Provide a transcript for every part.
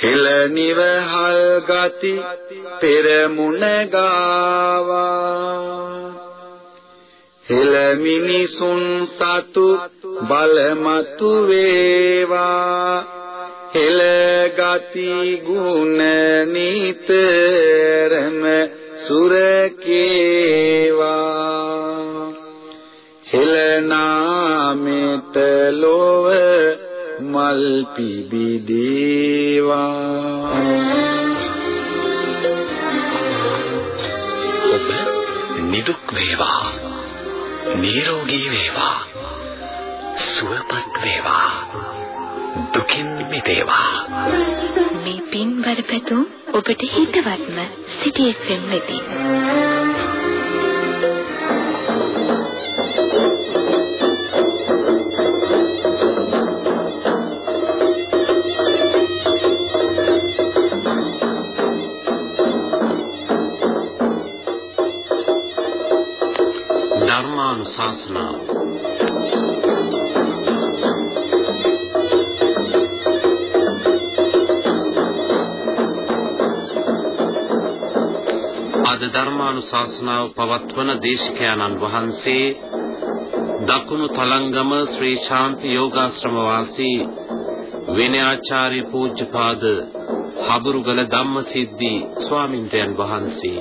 හෙළ නිවහල් ගති පෙරමුණ ගාවා. හෙළ මිනිසුන් සතු බලමතු වේවා. හෙළ ගති ගුණ නිතරම සුරකේවා හෙළ නාමෙත ලොව මල් පිබිදේවා ඔබ නිදුක් වේවා. නිරෝගී වේවා. සුවපත් වේවා. දුකින් මිදේවා. මේ පින් බරපැතුම් ඔබට හිතවත්ම සිටි FM වෙතින් ධර්මානුශාසනාව අද ධර්මානුශාසනාව පවත්වන දේශකයන්න් වහන්සේ දකුණු තලංගම ශ්‍රී ශාන්ති යෝගාශ්‍රම වාසී විනයාචාර්ය පූජ්‍යපාද හබුරුගල ධම්මසිද්ධි ස්වාමින්ද්‍රයන් වහන්සේ.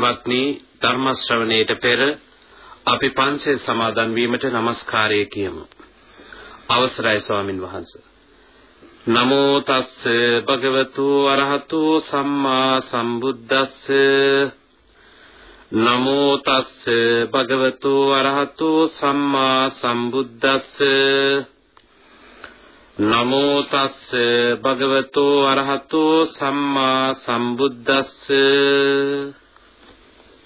පින්වත්නි ධර්ම ශ්‍රවණයට පෙර අපි පංචේ සමාදන් වීමට নমස්කාරය කියමු. අවසරයි ස්වාමින් වහන්සේ. නමෝ තස්ස භගවතු අරහතු සම්මා සම්බුද්දස්ස නමෝ තස්ස භගවතු අරහතු සම්මා සම්බුද්දස්ස නමෝ තස්ස භගවතු අරහතු සම්මා සම්බුද්දස්ස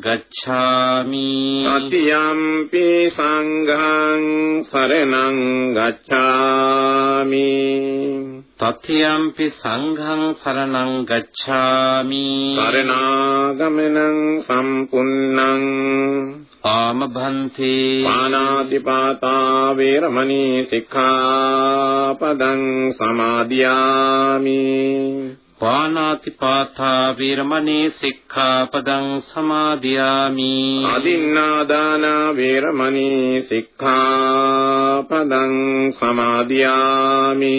ගච්ඡාමි තතියම්පි සංඝං සරණං ගච්ඡාමි තතියම්පි සංඝං සරණං ගච්ඡාමි සරණාගමනං සම්පුන්නං ආමභන්තේ පානාතිපාතා වේරමණී සික්ඛාපදං සමාදියාමි පානාතිපාතා වීරමණී සික්ඛාපදං සමාදියාමි. අදින්නාදාන වේරමණී සික්ඛාපදං සමාදියාමි.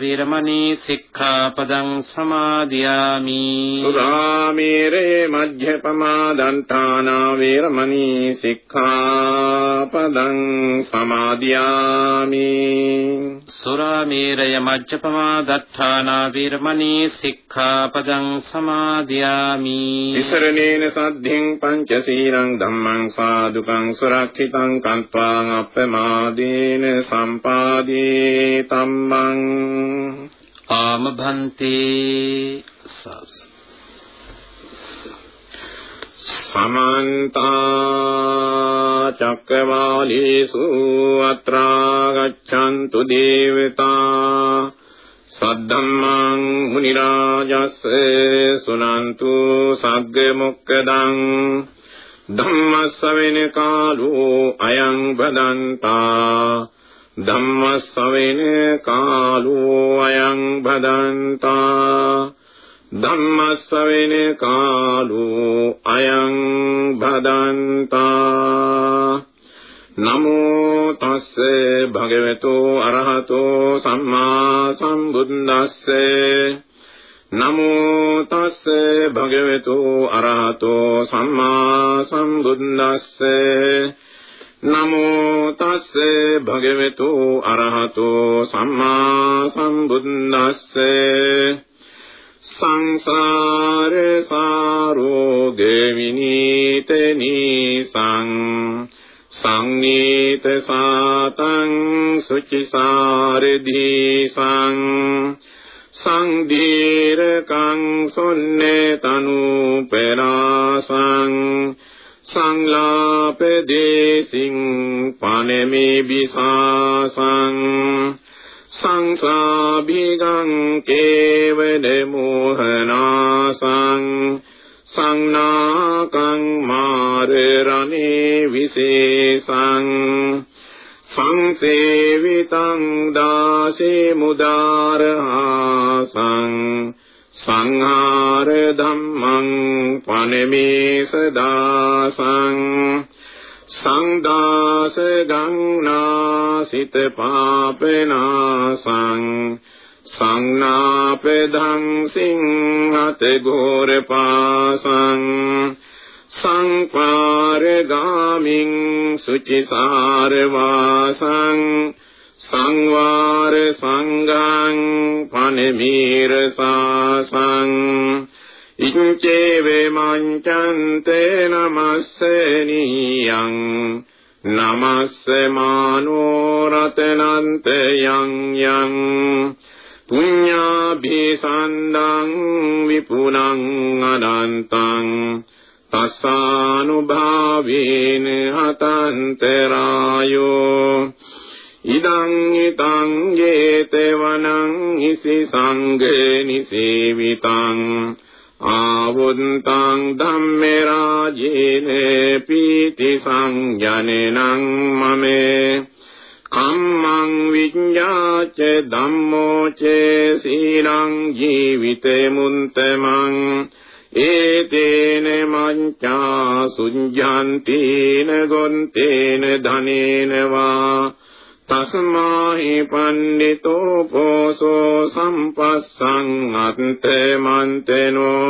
වේරමණී සික්ඛාපදං සමාදියාමි සුරාමේරේ මජ්ජපමා දන්තානා වේරමණී සික්ඛාපදං සමාදියාමි සුරාමේරය මජ්ජපමා දත්තානා වේරමණී සික්ඛාපදං සමාදියාමි විසරණේන සද්ධින් පංචශීලං ධම්මං සාදුකං සුරක්ෂිතං කන්त्वाං අප්පමාදීන සම්පාදී තම්මං ආම භන්තේ සමන්ත චක්කවාලීසු අත්‍රා ගච්ඡන්තු දේවතා සද්ධම්මං මුනි රාජස් සුනන්තු සග්ග මොක්කදං ධම්මස්සවෙන කාලෝ අයං බදන්තා ධම්මස්සවෙන කාලෝ අයං බදන්තා ධම්මස්සවෙන කාලෝ අයං බදන්තා නමෝ තස්ස භගවතු අරහතෝ සම්මා සම්බුද්දස්ස. නමෝ තස්ස භගවතු අරහතෝ සම්මා සම්බුද්දස්ස. නමෝ තස්ස භගවතු අරහතෝ සම්මා සම්බුද්දස්ස සංසාර සාරෝග විනීත නීසං සංනීත සාතං සුචිසාරදීසං සංදීරකං සොන්නේ තනු පෙරාසං සංලාපදේසින් පනමේ බිසාසං සංසාභිගං කේවල මෝහනාසං සංනාකං මාරරණේ විශේෂං සංසේවිතං දාසේ මුදාරහාසං සංහාර ධම්මං පනමේ සදාසං සංදාස ගංනාසිත පාපනාසං සංනාපදං සිංහත ගෝර පාසං සංපාරගාමින් සුචිසාර වාසං සංවාර සංඝං පනමීර සාසං ඉච්ඡේ වේමංචන්තේ නමස්සනීයං නමස්ස මානෝ රතනන්ත යං යං පුඤ්ඤාභිසන්දං විපුනං අනන්තං තස්සානුභාවේන හතන්තරායෝ ඉදං ිතං ජේතවනං හිසි සංඝේ නිසේවිතං ආවුන්තං ධම්මේ රාජේන පීති සංජනනං මමේ කම්මං විඤ්ඤාච ධම්මෝ චේ සීලං ජීවිතේ මුන්තමං ඒතේන මංචා සුඤ්ජන්තේන ගොන්තේන ධනේන වා තස්මාහි පණ්ඩිතෝ පෝසෝ සම්පස්සං අත්තමන්තනෝ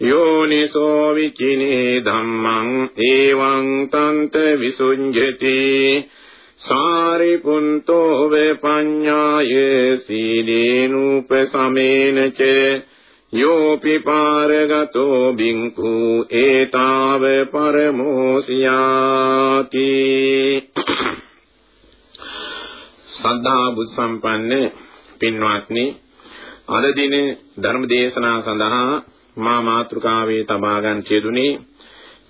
යෝනිසෝ විචිනේ ධම්මං ඒවං තන්ත විසුඤ්ජති සාරිපුන්තෝ වේපඤ්ඤාය සීලේනුපසමේන ච යෝපි පාරගතෝ බින්කු ඒතාව පරමෝසියාති සද්ධා බුද්ධ සම්පන්න පින්වත්නි අද දින ධර්ම දේශනා සඳහා මා මාතෘකාවේ තබා ගන්න යෙදුනේ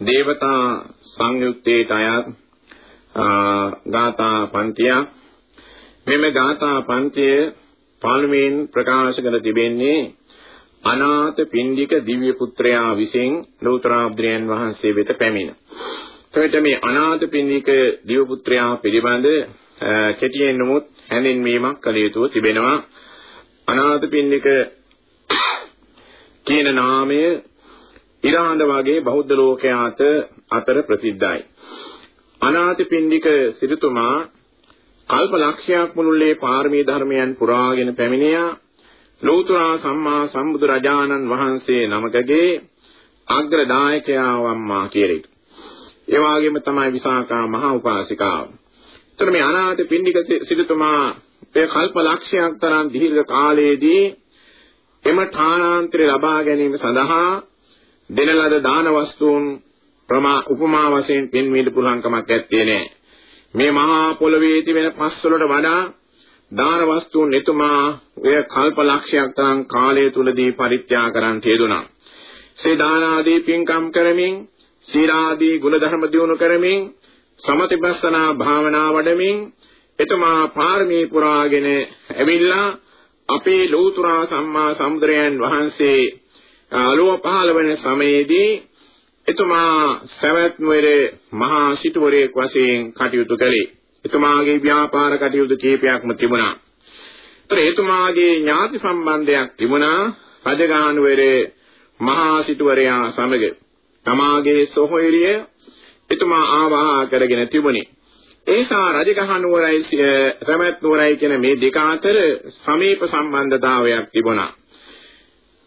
දේවතා සංයුත්තේට අයත් ගාථා පන්තිය මෙම ගාථා පන්තිය පළමුවෙන් ප්‍රකාශ කර තිබෙන්නේ අනාථ පින්ඩික දිව්‍ය පුත්‍රයා විසින් ලෝතර බුදුරයන් වහන්සේ වෙත පැමිණ. එතකොට මේ අනාථ පින්ඩික දිව්‍ය පුත්‍රයා පිළිබඳ කෙටියෙන් නමුත් හැඳින්වීමක් කළ යුතුව තිබෙනවා. අනාථපිණ්ඩික කියන නාමය ඉරාන්ද වගේ බෞද්ධ ලෝකයාට අතර ප්‍රසිද්ධයි. අනාථපිණ්ඩික සිටුතුමා කල්ප ලක්ෂයක් මුළුල්ලේ පාරමී ධර්මයන් පුරාගෙන පැමිණියා ලෝතර සම්මා සම්බුදු රජාණන් වහන්සේ නමකගේ අග්‍රදායකයා වම්මා කියලා. ඒ වගේම තමයි විසාකා මහා උපාසිකාව. එතන මේ අනාථ පින්ඩික සිටුතුමා ඒ කල්ප ලක්ෂයක් තරම් දීර්ඝ කාලයේදී එම ඨානාන්තරය ලබා ගැනීම සඳහා දෙන ලද දාන වස්තුන් ප්‍රමා උපමා වශයෙන් පෙන්වීම පුළුවන් කමක් නැත්තේ නෑ. මේ මහා පොළවේ තිබෙන පස් වලට වඩා දාන වස්තුන් එතුමා ඔය කල්ප ලක්ෂයක් තරම් කාලය තුලදී පරිත්‍යාග කරන් තියදුනා. සේ දාන ආදී පින්කම් කරමින් සීලාදී ගුණධර්ම දියුණු කරමින් සමතිපස්සනා භාවනා වඩමින් එතුමා පාරමී පුරාගෙන ඇවිල්ලා අපේ ලෝතුරා සම්මා සම්බුදුරයන් වහන්සේ අලුව පහළ වෙන සමයේදී එතුමා සවැත් නුවර මහා සිටුවරයෙක් වශයෙන් කටයුතු කළේ. එතුමාගේ ව්‍යාපාර කටයුතු කීපයක්ම තිබුණා. ඒතර එතුමාගේ ඥාති සම්බන්ධයක් තිබුණා රජගහනුවර මහා සිටුවරයා සමග. තමාගේ සොහොයුරිය එතුමා ආවාහ කරගෙන තිබුණේ. ඒසා රජගහනුවරයි සවැත් නුවරයි කියන මේ දෙක අතර සමීප සම්බන්ධතාවයක් තිබුණා.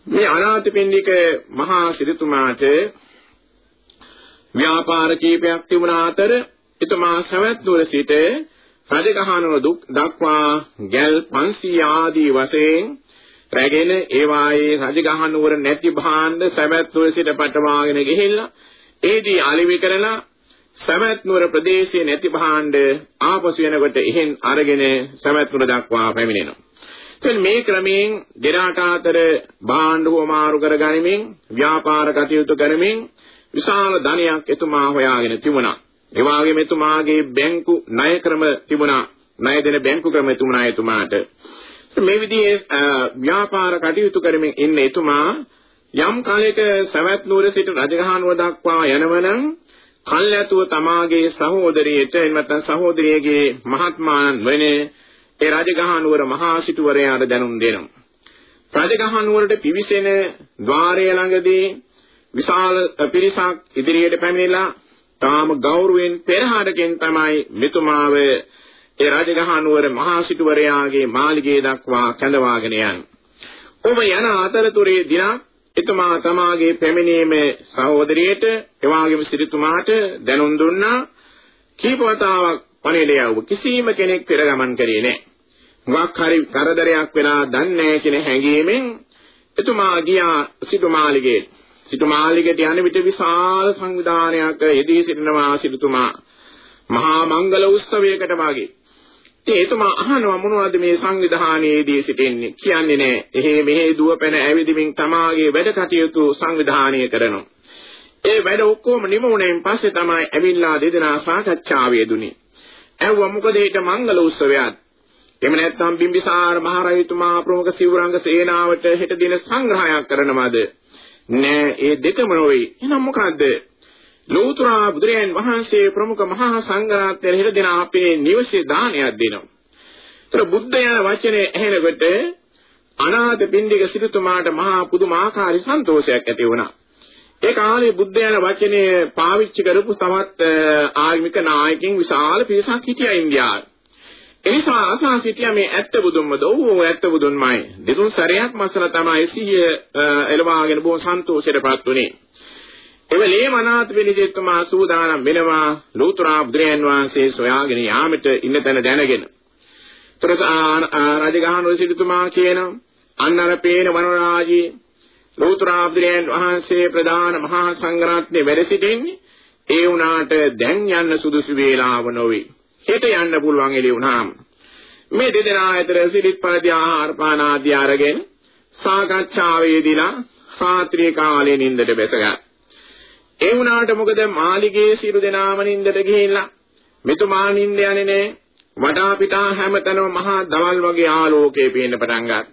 මේ අනාථපිණ්ඩික මහා සිටුතුමාට ව්‍යාපාර කීපයක් තිබුණ අතර එතුමා සවැත් නුවර සිට රජගහනුවර දක්වා ගල් 500 ආදී වශයෙන් රැගෙන ඒ වායේ රජගහනුවර නැති භාණ්ඩ සවැත් නුවර සිට පටවාගෙන ගිහිල්ලා ඒදී අලිවි කරලා සවැත් නුවර ප්‍රදේශයේ නැති භාණ්ඩ ආපසු වෙනකොට එහෙන් අරගෙන සවැත් නුවර දක්වා පැමිණෙනවා. එතෙන් මේ ක්‍රමයෙන් දෙරාට අතර භාණ්ඩ හොමාරු කර ගනිමින් ව්‍යාපාර කටයුතු කරමින් විශාල ධනයක් එතුමා හොයාගෙන තිබුණා. ඒ වගේම එතුමාගේ බැංකු ණය ක්‍රම තිබුණා. ණය දෙන බැංකු ක්‍රම තිබුණා එතුමාට. මේ විදිහේ ව්‍යාපාර කටයුතු කරමින් ඉන්න එතුමා යම් කාලයක සවැත් නුවර සිට රජගහනුව දක්වා යනවනම් කල්ැතුව තමාගේ සහෝදරියට එන්න නැත්නම් සහෝදරියගේ මහත්මාන් වෙන්නේ ඒ රජගහනුවර මහා සිටුවරයාට දැනුම් දෙනවා. රජගහනුවරට පිවිසෙන ద్వාරය ළඟදී විශාල පිරිසක් ඉදිරියට පැමිණිලා තාම ගෞරවයෙන් පෙරහරකින් තමයි මෙතුමාව ඒ රජගහනුවර මහා සිටුවරයාගේ මාලිගයේ දක්වා කැඳවාගෙන යන්නේ. ඔබ යන අතරතුරේ දිනක් එතුමා තමාගේ පැමිණීම සහෝදරියට එවාගේම සිරිතුමාට දැනුම් දුන්නා. කීප වතාවක් පණිඩය වූ කිසිම කෙනෙක් පෙර ගමන් කරේ නැහැ. මොකක් හරි කරදරයක් වෙලා දන්නේ නැහැ කියන හැඟීමෙන් එතුමා ගියා සිටුමාලිගේ. සිටුමාලිගයට යන විට විශාල සංවිධානයක් යෙදී සිටිනවා සිටුතුමා. මහා මංගල උත්සවයකට වාගේ. ඉතින් එතුමා අහනවා මොනවද මේ සංවිධානයේදී සිටින්නේ? කියන්නේ නෑ. එහෙ මෙහෙ දුවපැන ඇවිදිමින් තමාගේ වැඩ කටයුතු සංවිධානය කරනවා. ඒ වැඩ ඔක්කොම නිමුණෙන් පස්සේ තමයි ඇවිල්ලා දෙදෙනා සාකච්ඡාවේ දුනේ ඇහුවා මොකද ඒක මංගල උත්සවයක්? එහෙම නැත්නම් බිම්බිසාර මහරජතුමා ප්‍රමුඛ සිවුරංග සේනාවට හෙට දින සංග්‍රහයක් කරනවද? නෑ ඒ දෙකම නොවේ. එහෙනම් මොකද්ද? ලෝතර බුදුරයන් වහන්සේ ප්‍රමුඛ මහා සංඝරත්නය හෙට දින අපේ නිවසේ දානයක් දෙනවා. ඒතර බුද්ධ යන වචනේ ඇහෙනකොට අනාථ පින්ඩික සිටුතුමාට මහා පුදුමාකාරී සන්තෝෂයක් ඇති වුණා. ඒ කාලේ බුද්ධ යන වචනේ පාවිච්චි කරපු තවත් ආගමික නායකින් විශාල පිරිසක් හිටියා ඉන්දියාවේ. එනිසා අසා සිටියා මේ ඇත්ත බුදුන්මද? ඔව් ඇත්ත බුදුන්මයි. දෙතුන් සැරයක් මසල තමයි සිහිය එළවාගෙන බොහොම සන්තෝෂයටපත් වුණේ. එවලේ මනාත වෙලිදෙත්තුමා සූදානම් වෙනවා ලෝතුරා බුදුරයන් වහන්සේ සොයාගෙන යාමට ඉන්න තැන දැනගෙන. තොරස රජගහනුව සිටුතුමා කියන අන්නර පේන වනරාජී ලෝතුරා බුදුරයන් වහන්සේ ප්‍රධාන මහා සංඝරත්නයේ වැඩ සිටින්නේ ඒ වුණාට දැන් යන්න සුදුසු වේලාව නොවේ. හෙට යන්න පුළුවන් එළිය වුණාම මේ දෙදෙනා අතර සිරිත් පරිදි ආහාර පාන ආදී අරගෙන සාකච්ඡාවේදීලා රාත්‍රී කාලේ නිින්දට බැසගත්තා. ඒ වුණාට මොකද මාලිගයේ සිරු දෙනාම නින්දට ගිහිල්ලා මෙතුමා නින්ද යන්නේ නෑ වඩා පිටා හැමතැනම මහා දවල් වගේ ආලෝකයේ පේන්න පටන් ගත්තා.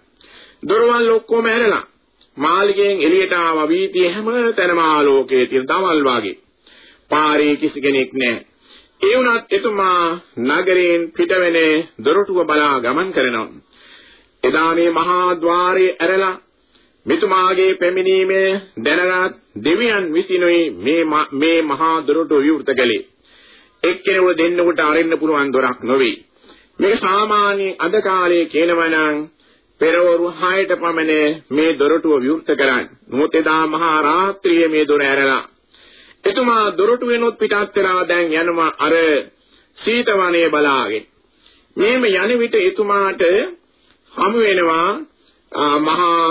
දොරවල් ඔක්කොම ඇරලා මාලිගයෙන් එළියට ආවා වීතියේ හැමතැනම ආලෝකයේ තියෙන දවල් වගේ. පාරේ කිසි කෙනෙක් නෑ. ඒ වුණත් එතුමා නගරයෙන් පිටවෙන දොරටුව බලා ගමන් කරනවා. එදා මේ මහා ద్వාරයේ ඇරලා මෙතුමාගේ පැමිණීමේ දැනගත් දෙවියන් විසිනුයි මේ මේ මහා දොරටුව විවෘත කළේ. එක්කෙනෙකුට දෙන්නෙකුට අරින්න පුළුවන් දොරක් නොවේ. මේක සාමාන්‍ය අද කාලයේ කියනවා නම් පෙරවරු 6ට පමණ මේ දොරටුව විවෘත කරන්නේ. මොහොත එදා මහා රාත්‍රියේ මේ දොර ඇරලා. එතුමා දොරටු වෙනොත් පිටත් වෙලා දැන් යනවා අර සීතවනයේ බලාගෙන. මේම යන විට එතුමාට හමු වෙනවා මහා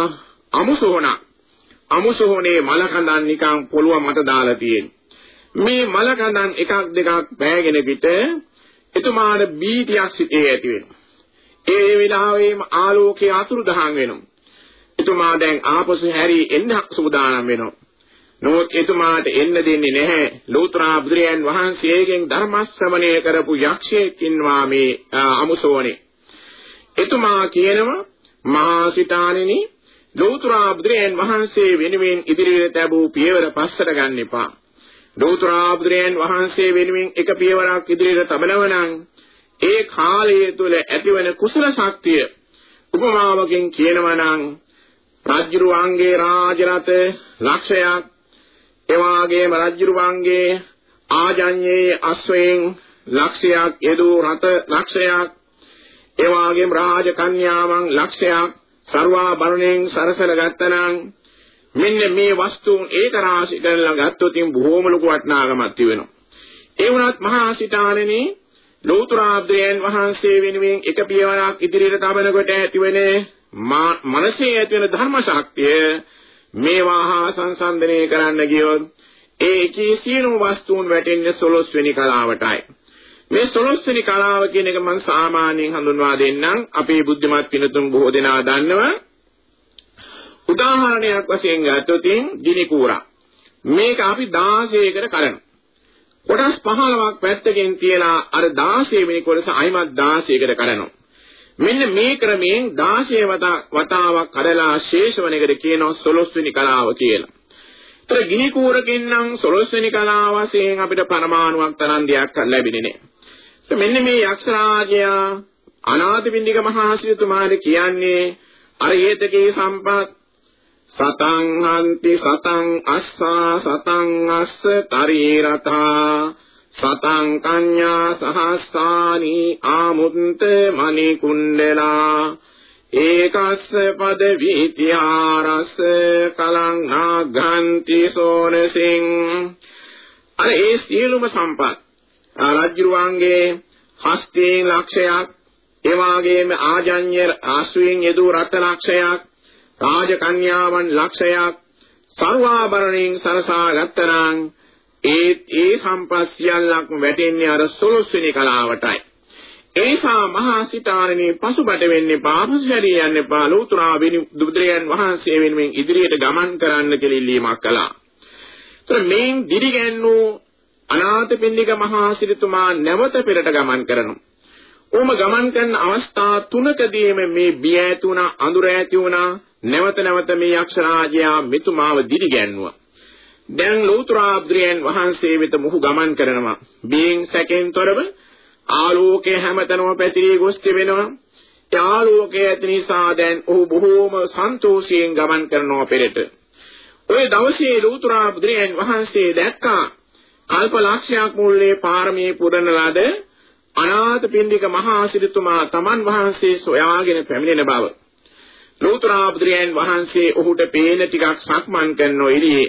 අමුසෝණ. අමුසෝනේ මල කඳන් නිකන් පොළුව මත දාලා තියෙන. මේ මල කඳන් එකක් දෙකක් බෑගෙන පිට එතුමාට බීතියක් සිටේ ඇති වෙනවා. ඒ වෙලාවෙම ආලෝකයේ අතුරුදහන් වෙනවා. එතුමා දැන් ආපසු හැරි එන්න සූදානම් වෙනවා. නමුත් එතුමාට එන්න දෙන්නේ නැහැ. ලෝත්‍රා බුදුරයන් වහන්සේගෙන් ධර්ම ශ්‍රවණය කරපු යක්ෂයෙක් ඉන්නවා මේ අමුසෝනේ. එතුමා කියනවා මහා සිතාණෙනි ලෝත්‍රා බුදුරයන් වහන්සේ වෙනුවෙන් ඉදිරියට ලැබූ පියවර පස්සට ගන්න එපා. ලෝත්‍රා බුදුරයන් වහන්සේ වෙනුවෙන් එක පියවරක් ඉදිරියට තබනවනම් ඒ කාලය තුල ඇතිවන කුසල ශක්තිය උපමාවකින් කියනවා නම් රාජ්‍යරුවන්ගේ රාජරත ලක්ෂයක් එවාගේම රාජ්‍යරුවන්ගේ ආජඤ්ඤේ අස්වැයෙන් ලක්ෂයක් යදූ රත ලක්ෂයක් එවාගේම රාජකන්‍යාවන් ලක්ෂයක් ਸਰවාභරණයෙන් සරසල ගත්තනම් මෙන්න මේ වස්තුන් ඒක රාශි කරලා ගත්තොත් බොහෝම ලොකු වටිනාකමක් තිබෙනවා. ඒ වුණත් මහා සිතාණෙනි ලෞතරාබ්දයන් වහන්සේ වෙනුවෙන් එක පියවරක් ඉදිරියට තබනකොට ඇතිවෙන මනසේ ඇතිවෙන ධර්ම ශක්තිය මේවා හා සංසන්දනය කරන්න ගියොත් ඒකේ සියලුම වස්තුන් වැටෙන්නේ 16 වෙනි කලාවටයි. මේ 16 වෙනි කලාව කියන එක මම සාමාන්‍යයෙන් හඳුන්වා දෙන්නම්. අපේ බුද්ධිමත් පිනතුන් බොහෝ දෙනා දන්නවා. උදාහරණයක් වශයෙන් ගත්තොත් ගිනි කූරා. මේක අපි 16කට කරනවා. කොටස් 15ක් පැත්තකින් තියලා අර 16 වෙනි කොටස අයිමත් 16කට කරනවා. මෙන්න මේ ක්‍රමයෙන් 16 වතාවක් කඩලා ශේෂවන එකට කියනවා 16 වෙනි කලාව කියලා. ඒතර ගිනි කූරකින් නම් 16 වෙනි කලාව වශයෙන් අපිට පරමාණුවක් තරම් දෙයක් ලැබෙන්නේ නැහැ. මෙන්න මේ යක්ෂ රාජයා අනාථපිණ්ඩික මහා සිටුමාට කියන්නේ අර හේතකේ සම්පත් සතං හන්ති සතං අස්සා සතං අස්ස තරීරතා සතං කඤ්ඤා සහස්සානි ආමුත්ත මණි කුණ්ඩලා ඒකස්ස පද විත්‍යාරස්ස කලං නාග්ගන්ති සෝනසින් අර ඒ සියලුම සම්පත් රාජ්‍යරුවන්ගේ හස්තේ ලක්ෂයක් ඒ වගේම ආජඤ්‍ය ආශ්‍රයෙන් යෙදූ රත් ලක්ෂයක් රාජකන්‍යාවන් ලක්ෂයක් සර්වාභරණයෙන් සරසා ගත්තරන් ඒ ඒ සම්පත් සියල්ලක්ම වැටෙන්නේ අර 16 වෙනි කලාවටයි. ඒසා මහා සිතාරණේ පසුබට වෙන්නේ පාපසරිය යන්නේ පාලෝතුරා වෙනි බුදුරයන් වහන්සේ වෙනුවෙන් ඉදිරියට ගමන් කරන්න කියලා ඉල්ලීමක් කළා. ඒතර මේන් දිරිගැන්නෝ අනාථපිණ්ඩික මහා සිරිතුමා නැවත පෙරට ගමන් කරනවා. ඕම ගමන් කරන අවස්ථා තුනකදීම මේ බිය ඇති වුණා අඳුර ඇති වුණා නැවත නැවත මේ යක්ෂරාජයා මෙතුමාව දිරිගැන්නුවා. දැන් ලෝතුරාබ්ද්‍රයන් වහන්සේ වෙත මොහු ගමන් කරනවා. බියෙන් සැකෙන් තොරව ආලෝකය හැමතැනම පැතිරී ගොස් තිබෙනවා. ඒ ආලෝකය ඇති නිසා දැන් ඔහු බොහෝම සන්තෝෂයෙන් ගමන් කරනවා පෙරට. ওই දවසේ ලෝතුරාබ්ද්‍රයන් වහන්සේ දැක්කා කල්ප ලක්ෂයක් මුල්ලේ පාරමී පුරන ලද අනාථපිණ්ඩික මහා සිටුතුමා තමන් වහන්සේ සොයාගෙන පැමිණෙන බව. ලෝතුරා බුදුරයන් වහන්සේ ඔහුට පේන ටිකක් සක්මන් කරන ඉරියේ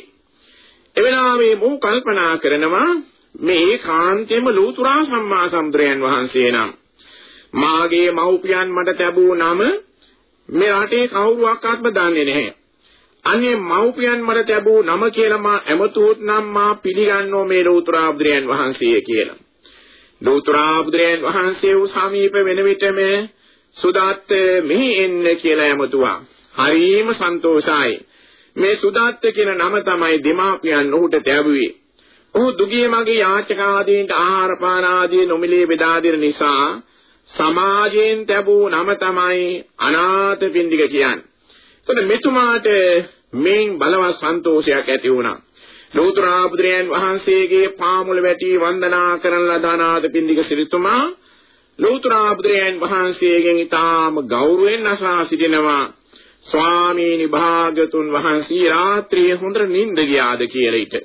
එවෙලාවේ මොහු කල්පනා කරනවා මේ කාන්තේම ලෝතුරා සම්මා සම්බුදුරයන් වහන්සේ නම් මාගේ මව්පියන් මට ලැබූ නම මේ රටේ කවුරුවක්වත්ම දන්නේ නැහැ. අනේ මව්පියන් මට ලැබූ නම කියලා මා ඇමතුවොත් නම් මා පිළිගන්නෝ මේ ලෝතුරා බුදුරයන් වහන්සේ කියලා. ලෝතුරා බුදුරයන් වහන්සේ වූ සමීප වෙන විටම සුදාත් මෙහි එන්න කියලා ඇමතුවා. හරිම සන්තෝෂයි. මේ සුදාත් කියන නම තමයි දෙමාපියන් ඔහුට ලැබුවේ. ඔහු දුගිය මගේ යාචක ආදීන්ට ආහාර පාන ආදී නොමිලේ බෙදා දෙන නිසා සමාජයෙන් ලැබූ නම තමයි අනාථ පින්ඩික කියන්නේ. එතකොට මෙතුමාට මේන් බලවත් සන්තෝෂයක් ඇති වුණා. ලෝතර බුදුරයන් වහන්සේගේ පාමුල වැටි වන්දනා කරන ලද අනාථ පින්ඩික සිරිතුමා ලෝතර බුදුරයන් වහන්සේගෙන් ඊටාම ගෞරවයෙන් අසා සිටිනවා. ස්වාමීනි භාග්‍යතුන් වහන්සේ රාත්‍රියේ හොඳට නිින්ද ගියාද කියලා ඊට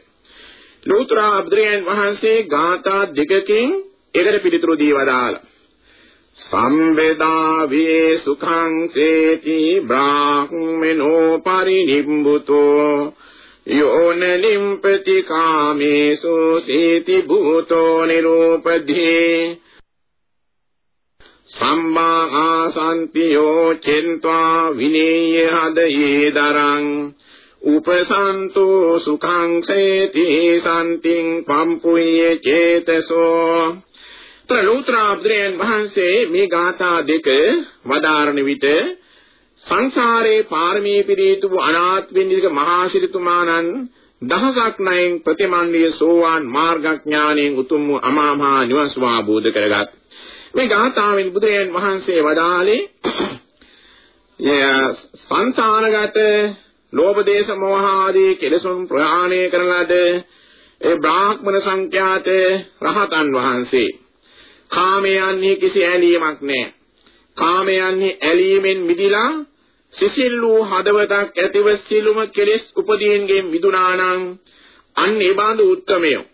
ලෝතර බුදුරයන් වහන්සේ ගාථා දෙකකින් එකට පිළිතුරු දී වදාලා සම්බෙදා වේ සුඛං සේති බ්‍රාහ්මනෝ පරිනිම්බුතෝ යෝන ලිම්පති කාමේසු සේති භූතෝ නිරූපදී සම්මා ආසන්තියෝ චෙන්त्वा විනේය හදයේ දරං උපසන්තෝ සුඛං සේති සම්තිං පම්පුයේ චේතසෝ ප්‍රලෝත්‍රාබ්ද්‍රයන් වහන්සේ මේ ගාථා දෙක වදාරණ විට සංසාරේ පාරමී පිරීතු අනාත්මින්දික මහා ශිරතුමාණන් දහසක් නයෙන් ප්‍රතිමන්දිය සෝවාන් මාර්ගඥාණයෙන් උතුම් වූ අමා මහ නිවන් සුව අවබෝධ කරගත්. මේ ගාථාවෙන් බුදුරජාන් වහන්සේ වදාළේ සංසාරගත ලෝභ දේශ මොහ ආදී කෙලෙසුන් ප්‍රහාණය කරන ලද ඒ බ්‍රාහ්මණ සංඛ්‍යාත රහතන් වහන්සේ කාමයන්හි කිසි ඇලීමක් නැහැ. කාමයන්හි ඇලීමෙන් මිදිලා සිසිල් වූ හදවතක් ඇතිව සිළුම කෙලෙස් උපදීන්ගෙන් මිදුණා නම් අන්න ඒ බඳු උත්මයෝ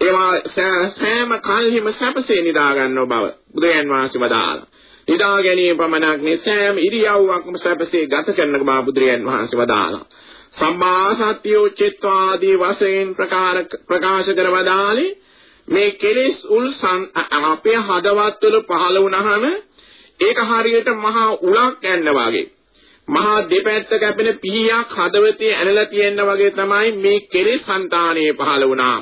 ඒවා සෑම කල්හිම සැපසේ නිදා ගන්නව බව බුදුයන් වහන්සේ වදාළා. නිදා ගැනීම පමණක් නෙවෙයි සෑම ඉරියව්වක්ම සැපසේ ගත කරන බව බුදුරයන් වහන්සේ වදාළා. සම්මා සත්‍යෝ චිත්වාදී වශයෙන් ප්‍රකාශ කර වදාළේ මේ කෙලෙස් උල් අපේ හදවත් වල පහළ වුණාම ඒක හරියට මහා උලක් යන්න වගේ. මහා දෙපැත්ත කැපෙන පීයක් හදවතේ ඇනලා තියෙන වගේ තමයි මේ කෙලෙස් సంతානයේ පහළ වුණා.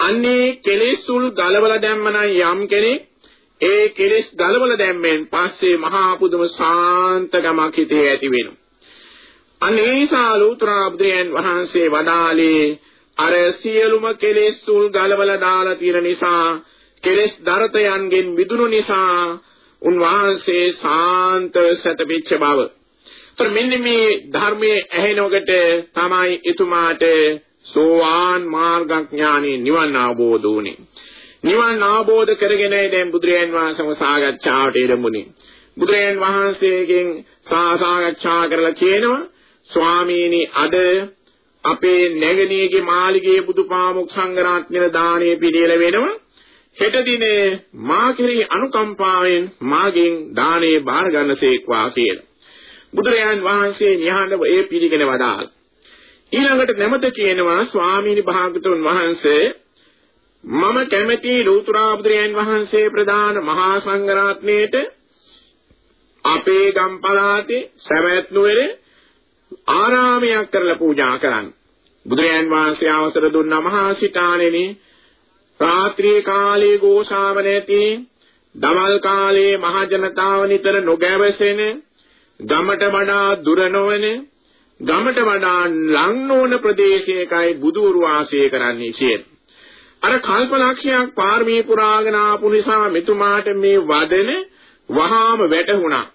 අන්නේ කෙලෙස් උල් ගලවලා දැම්මනම් යම් කෙනෙක් ඒ කෙලෙස් ගලවලා දැම්මෙන් පස්සේ මහා පුදුම සාන්තකමක් හිතේ ඇති වෙනවා. අනේ නිසා ලෝතුරා බුදුරයන් වහන්සේ වදාළේ අර සියලුම කෙලෙස් උල් ගලවලා දාලා තියෙන නිසා කෙලෙස් දරතයන්ගෙන් මිදුණු නිසා උන්වහන්සේ සාන්ත සතපිච්ච බව. ତර මෙන්න මේ ධර්මයේ ඇහෙනකොට තමයි එතුමාට සෝවාන් මාර්ගඥානෙ නිවන් අවබෝධ වුනේ. නිවන් අවබෝධ කරගෙනයි දැන් බුදුරයන් වහන්සේම සාකච්ඡාවට එළඹුණේ. බුදුරයන් වහන්සේගෙන් සාකච්ඡා කරලා කියනවා ස්වාමීනි අද අපේ නැගණියගේ මාලිගයේ බුදුපාමුක් සංඝරත්නය දාණය පිළියෙල වෙනවා. හෙට දිනේ මා කෙරෙහි අනුකම්පාවෙන් මාගෙන් දාණය බාර ගන්නසේක්වා කියලා. බුදුරයන් වහන්සේ නිහඬව ඒ පිළිගෙන වදාළ. ඊළඟට නැමත කියනවා ස්වාමීනි භාගතුන් වහන්සේ මම කැමැති ලෝතුරා බුදුරයන් වහන්සේ ප්‍රදාන මහා සංඝරත්නයේට අපේ ගම් පළාතේ සවැත් නුවරේ ආරාමයක් කරලා පූජා කරන්න. බුදුරයන් වහන්සේ අවසර දුන්නා මහා සිතාණෙනි රාත්‍රී කාලයේ ගෝසාව නැති දමල් කාලයේ මහ ජනතාව නිතර නොගැවසෙන ගමට වඩා දුර නොවන ගමට වඩා ලං නොවන ප්‍රදේශයකයි බුදුරු වාසය කරන්නේ කියලා. අර කල්පලක්ෂයක් පාරමී පුරාගෙන ආපු නිසා මෙතුමාට මේ වදන වහාම වැටහුණා.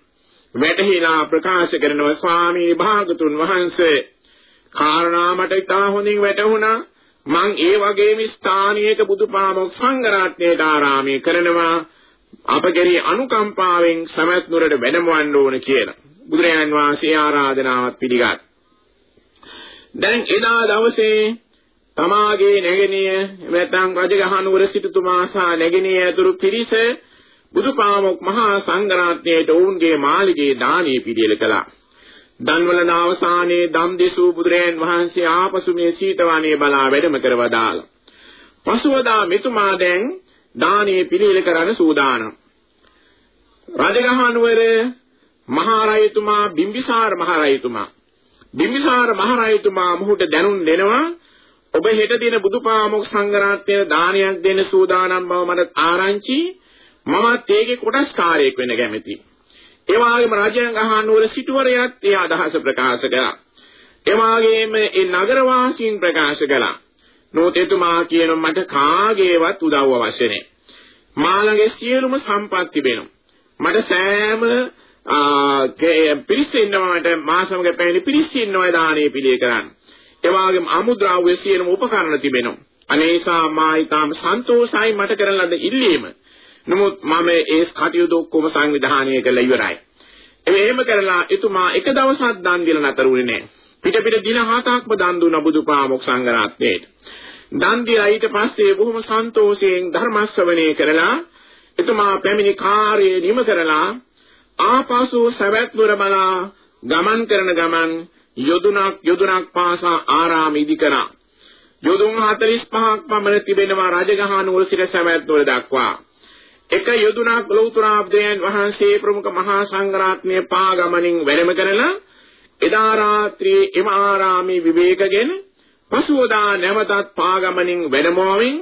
වැටහිලා ප්‍රකාශ කරනවා ස්වාමී භාගතුන් වහන්සේ. කාරණා මට ඉතා හොඳින් වැටහුණා. මං ඒ වගේම ස්ථානීයක බුදුපාමොක් සංඝරත්නයට ආරාමයේ කරනවා. අපගෙරි අනුකම්පාවෙන් සමත් නුරට වැඩමවන්න ඕන කියලා. බුදුරජාන් වහන්සේ ආරාධනාවක් පිළිගත්. දැන් එදා දවසේ තමාගේ නැගණිය නැත්නම් රජගහනුවර සිටුතුමා සහ නැගණිය ඇතුළු පිරිස බුදුපාමොක් මහා සංඝරත්නයට ඔවුන්ගේ මාළිගේ දානීය පිළියෙල කළා. දන්වලන අවසානයේ දම් දෙසූ බුදුරයන් වහන්සේ ආපසු මේ සීතවණේ බලා වැඩම කරවදාලා. පසුවදා මෙතුමා දැන් දානීය පිළිවෙල කරන්න සූදානම්. රජගහනුවර මහරජතුමා බිම්බිසාර මහරජතුමා බිම්බිසාර මහරජතුමා මොහුට දැනුම් දෙනවා ඔබ හෙට දින බුදුපාමොක් සංඝරත්නයේ දානයක් දෙන්න සූදානම් බව මට ආරංචි මමත් ඒකේ කොටස්කාරයෙක් වෙන්න කැමතියි. ඒ වගේම රජයන් අහනුවර සිටුවරයත් ඒ අදහස ප්‍රකාශ කළා. ඒ වගේම ඒ නගර වාසීන් ප්‍රකාශ කළා. නෝතෙතුමා කියන මට කාගේවත් උදව් අවශ්‍ය නැහැ. මාළගේ සියලුම සම්පත් තිබෙනවා. මට සෑම පිරිස් ඉන්නවට මා සමග පැමිණි පිරිස් ඉන්නවා දානේ පිළිය කරන්න. ඒ වගේම අමුද්‍රව්‍ය සියලුම උපකරණ තිබෙනවා. අනේසා මා ඊටාම සන්තෝෂයි මට කරන ලද ඉල්ලීම. නමුත් මම ඒ කටයුතු ඔක්කොම සංවිධානය කළා ඉවරයි. එහෙම කරලා එතුමා එක දවසක් දන් දීලා නතරුනේ නැහැ. පිට පිට දින හතක්ම දන් දුන්න බුදුපාමොක් සංඝරත්නයට. දන් දීලා ඊට පස්සේ බොහොම සන්තෝෂයෙන් ධර්ම ශ්‍රවණය කරලා එතුමා පැමිණි කාර්යය නිම කරලා ආපසු සවැත් නුවර බලා ගමන් කරන ගමන් යොදුනක් යොදුනක් පාසා ආරාම ඉදි කරා. යොදුන් 45ක් පමණ තිබෙනවා රජගහ නුවර සිට සවැත් නුවර දක්වා. එක යොදුනක් ලෞතරාබ්දයන් වහන්සේ ප්‍රමුඛ මහා සංඝරත්නය පා ගමනින් වැඩම කරලා එදා රාත්‍රියේ එම ආරාමේ විවේකගෙන පසුවදා නැවතත් පාගමනින් වැඩමවමින්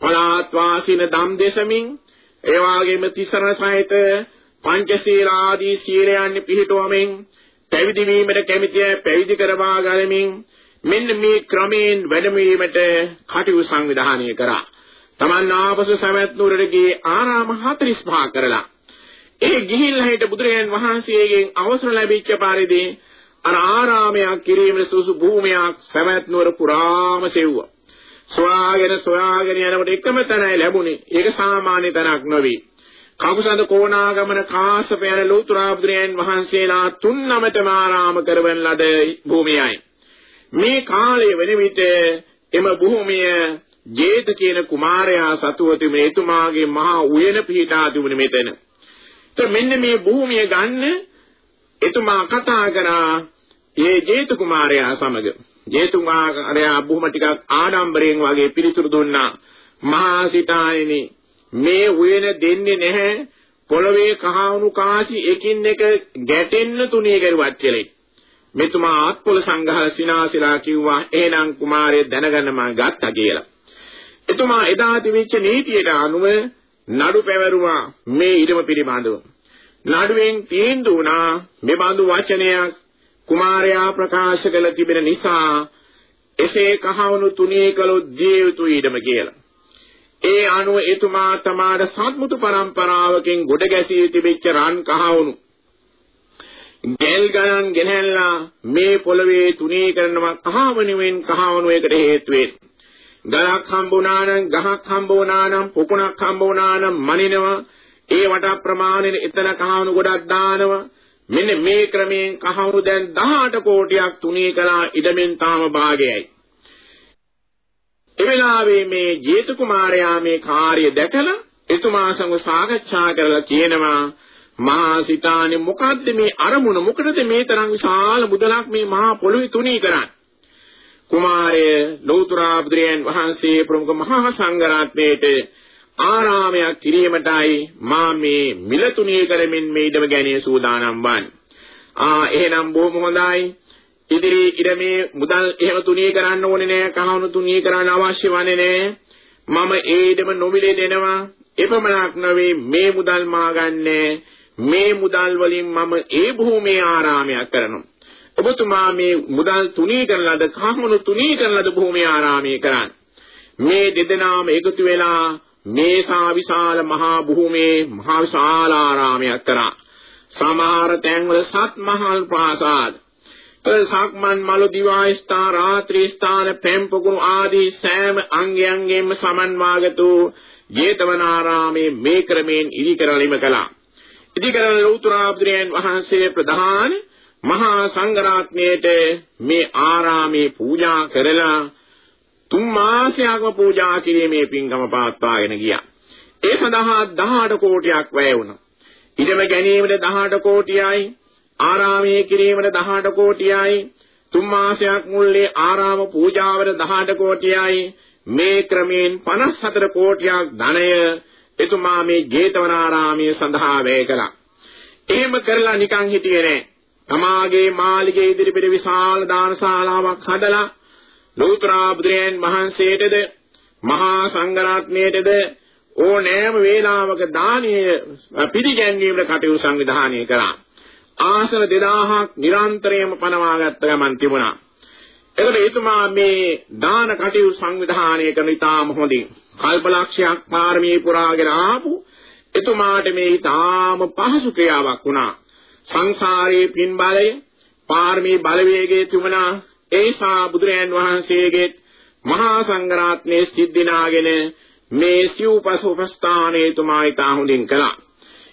පලාත් වාසින දම් දෙසමින් ඒ වගේම තිසරණ සහිත පංචශීල ආදී සීලයන් පිළිටවමින් පැවිදි වීමට කැමැතිය පැවිදි කරවා ගනිමින් මෙන්න මේ ක්‍රමයෙන් වැඩමවීමට කටයුතු සංවිධානය කරා. තමන් ආපසු සවැත් නුවරට ගියේ ආරාම 45 කරලා. ඒ ගිහිල්ලා හිට බුදුරජාන් වහන්සේගෙන් අවසර ලැබිච්ච පරිදි අර ආරාමයක් කිරීමේ සුසු භූමියක් සවැත් නුවර පුරාම සෙව්වා. සොයාගෙන සොයාගෙන යනකොට එකම තැනයි ලැබුණේ. ඒක සාමාන්‍ය තැනක් නෙවෙයි. කකුසඳ කොණාගමන කාශ්‍යප යන ලෝතුරාබුදුරයන් වහන්සේලා තුන් නමතම ආරාම කරවන ලද භූමියයි. මේ කාලය වෙන විට එම භූමිය ජේත කියන කුමාරයා සතුව තිබෙන එතුමාගේ මහා උයන පිහිටා තිබුණ මෙතන. මෙන්න මේ භූමිය ගන්න එතුමා කතා කරා ඒ ජේතු කුමාරයා සමග. ජේතු කුමාරයා බොහොම ටිකක් ආඩම්බරයෙන් වගේ පිළිතුරු දුන්නා. මහා සිතායනි මේ උයන දෙන්නේ නැහැ පොළවේ කහවණු කාසි එකින් එක ගැටෙන්න තුනී කරුවත් කියලා. මෙතුමා ආත්පොළ සංඝහ සිනාසිලා කිව්වා එහෙනම් කුමාරය දැනගන්න මම ගත්තා කියලා. එතුමා එදා තිබිච්ච නීතියට අනුව නඩු පැවරුවා මේ ඉඩම පිළිබඳව. නඩුවෙන් තීන්දුව වුණා මෙබඳු වචනයක් කුමාරයා ප්‍රකාශ කළ තිබෙන නිසා එසේ කහවණු තුනී කළොත් දිය යුතු ඊඩම කියලා. ඒ අනුව එතුමා තමාට සත්මුතු පරම්පරාවකින් ගොඩ ගැසී තිබෙච්ච රන් කහවණු ගල් ගණන් ගෙනහැල්ලා මේ පොළවේ තුනී කරනවා කහවණුවෙන් කහවණු එකට හේතු වේ. ගලක් හම්බුණා නම් ගහක් හම්බුණා නම් පොකුණක් හම්බුණා නම් මනිනවා. ඒ වට ප්‍රමාණයෙන් එතන කහවණු ගොඩක් දානවා. මෙන්න මේ ක්‍රමයෙන් කහවණු දැන් 18 කෝටියක් තුනී කළා ඉදමෙන් තාම භාගයයි. එවෙලාවේ මේ ජේතු කුමාරයා මේ කාර්ය දැකලා එතුමා සංග සාකච්ඡා කරලා කියනවා මහා සිතානේ මොකද්ද මේ අරමුණ? මොකටද මේ තරම් විශාල මුදලක් මේ මහා පොළොවේ තුනී කරන්නේ? කුමාරය ලෞතුරා බුදුරයන් වහන්සේ ප්‍රමුඛ මහා සංඝරත්නයේට ආරාමයක් කිරීමටයි මා මේ මිලතුණිය කරමින් මේ ඉඩම ගැනීම සූදානම් වන්නේ. ආ එහෙනම් බොහොම හොඳයි. ඉදිරි ඉඩමේ මුදල් එහෙම තුනී කරන්න ඕනේ නෑ. කහවණු තුනී කරන්න අවශ්‍ය වන්නේ නෑ. මම ඒ ඉඩම නොමිලේ දෙනවා. එපමණක් නෙවෙයි මේ මුදල් මා ගන්නෑ. මේ මුදල් වලින් මම ඒ භූමියේ ආරාමයක් කරනවා. ඔබතුමා මේ මුදල් තුනී කරන ලද කහවණු තුනී කරන ලද භූමියේ ආරාමය කරන්නේ. මේ දෙදෙනාම එකතු වෙලා මේසා විශාල මහා භූමියේ මහා විශාල ආරාමයක් කරා. සමහර තැන්වල සත් මහල් ප්‍රාසාද. සක්මන් මළු දිවා ස්ථාන රාත්‍රී ස්ථාන පෙම්පකුණු ආදී සෑම අංගයන්ගෙන්ම සමන්වාගත වූ ජේතවනාරාමේ මේ ක්‍රමයෙන් ඉදි කරලීම කළා. ඉදි කරන ලෞතුරාබ්ද්‍රයන් වහන්සේ ප්‍රධාන මහා සංඝරත්නයේට මේ ආරාමේ පූජා කරලා තුන් මාසයක්ම පූජා කිරීමේ පින්කම පාත්වාගෙන ගියා. ඒ සඳහා 18 කෝටියක් වැය වුණා. ඉඩම ගැනීමට 18 කෝටියයි, ආරාමයේ කිරීමට 18 කෝටියයි, තුන් මාසයක් මුල්ලේ ආරාම පූජාවට 18 කෝටියයි, මේ ක්‍රමයෙන් 54 කෝටියක් ධනය එතුමා මේ ජේතවනාරාමයේ සඳහා වැය කළා. එහෙම කරලා නිකන් හිටියේ නෑ. තමාගේ මාලිගයේ ඉදිරිපිට විශාල දානශාලාවක් හදලා ලෞතර බුදුරයන් වහන්සේටද මහා සංඝරත්නයටද ඕනෑම වේලාවක දානීය පිළිගැන්වීමට කටයුතු සංවිධානය කළා. ආසන 2000ක් නිරන්තරයෙන්ම පනවාගත්ත ගමන් තිබුණා. එතකොට එතුමා මේ දාන කටයුතු සංවිධානය කරන ඉතාම හොඳින් කල්පලක්ෂයක් පාරමී පුරාගෙන ආපු එතුමාට මේ ඉතාම පහසු ක්‍රියාවක් වුණා. සංසාරයේ පින් බලය පාරමී බලවේගයේ තිබුණා ඒසා බුදුරයන් වහන්සේගේ මහා සංඝරත්නයේ සිද්ධිනාගෙන මේ සිව්පසු ප්‍රස්ථානයේ තුමා ඊට හොඳින් කළා.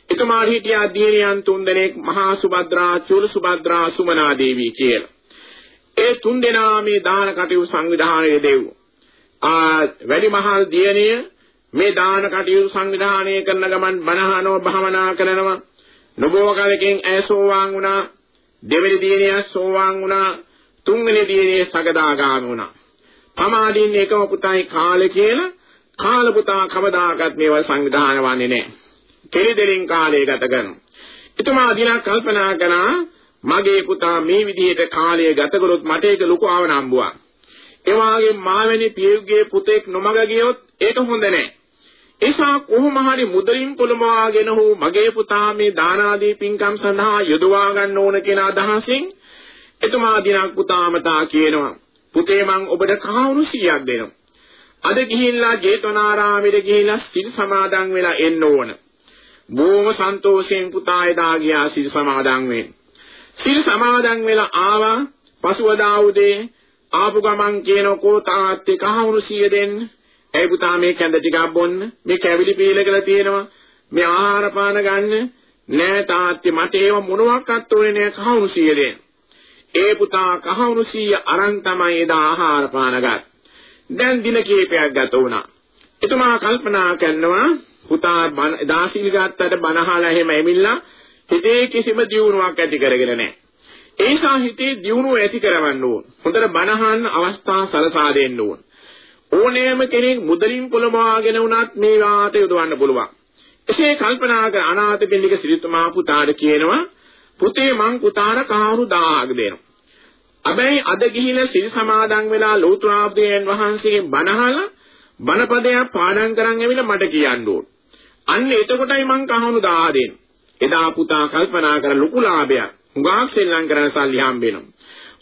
එතුමාට හිටියා දියණියන් තුන්දෙනෙක් මහා සුභද්‍රා, චූල සුභද්‍රා, සුමනා දේවී කියලා. ඒ තුන්දෙනා මේ දාන කටයුතු සංවිධානයේ දෙව්. ආ වැඩිමහල් දියණිය මේ දාන කටයුතු සංවිධානය කරන ගමන් බණහනෝ භාවනා කරනවා නොබෝ කලකින් ඇසෝවාන් වුණා. දෙවෙනි දිනේ සෝවාන් වුණා. තුන්වෙනි දිනේ සගදාගාමී වුණා. තමාදීන් එකම පුතයි කාලේ කියලා කාල පුතා කවදාකවත් මේවල් සංවිධාන වන්නේ නැහැ. කෙලිදෙලින් කාලය ගත කරනවා. එතුමා දිනක් කල්පනා කරා මගේ පුතා මේ විදිහට කාලය ගත කරොත් මට ඒක ලොකු ආවනම්බුවක් ඒ වාගේ මාවැනි පියෙකුගේ පුතෙක් නොමග ගියොත් ඒක හොඳ නැහැ. එසා කොහොම හරි මුදලින් පොළඹවාගෙන හෝ මගේ පුතා මේ දාන ආදී පින්කම් සඳහා යොදවා ගන්න ඕන කියන අදහසින් එතුමා දිනක් පුතාමතා කියනවා. පුතේ මං ඔබට කහවණු 100ක් දෙනවා. අද ගිහිල්ලා ජේතවනාරාමෙට ගිහිල්ලා සිල් සමාදන් වෙලා එන්න ඕන. බොහොම සන්තෝෂයෙන් පුතා එදා ගියා සිල් සමාදන් වෙන්න. සිල් සමාදන් වෙලා ආවා. පසුවදා උදේ ආපු ගමන් කියනකෝ තාත්තේ කහවණු 100 දෙන්න. ඇයි පුතා මේ කැඳ ටිකක් බොන්න මේ කැවිලි පීලකලා තියෙනවා මේ ආහාර පාන ගන්න නෑ තාත්තේ මට ඒව මොනවාක්වත් ඕනේ නෑ කහවණු 100 දෙන්න ඒ පුතා කහවණු 100 අරන් තමයි එදා ආහාර පාන ගත් දැන් දින කීපයක් ගත වුණා එතුමා කල්පනා කරනවා පුතා දාසිල් ගත්තට බනහලා එහෙම එමිල්ලා හිතේ කිසිම දියුණුවක් ඇති කරගෙන නැහැ. ඒ නිසා හිතේ දියුණුව ඇති කරවන්න ඕන. හොඳට බනහන්න අවස්ථා සලසා දෙන්න ඕන. ඕනෑම කෙනෙක් මුදලින් පොළඹවාගෙන වුණත් මේ වාට යොදවන්න පුළුවන්. එසේ කල්පනා කර අනාථ පින්නික සිරිතුමා පුතාට කියනවා පුතේ මං පුතාට කහවණු 1000ක් දෙනවා. හැබැයි අද ගිහිලා සිල් සමාදන් වෙලා ලෞතුරාබ්දයන් වහන්සේ බණහලා බණපදයක් පාඩම් කරන් ඇවිල්ලා මට කියන්න ඕන. අන්න එතකොටයි මං කහවණු 1000 දෙන්නේ. එදා පුතා කල්පනා කර ලොකු ලාභයක්. හුඟක් සෙල්ලම් කරන සල්ලි හම්බෙනවා.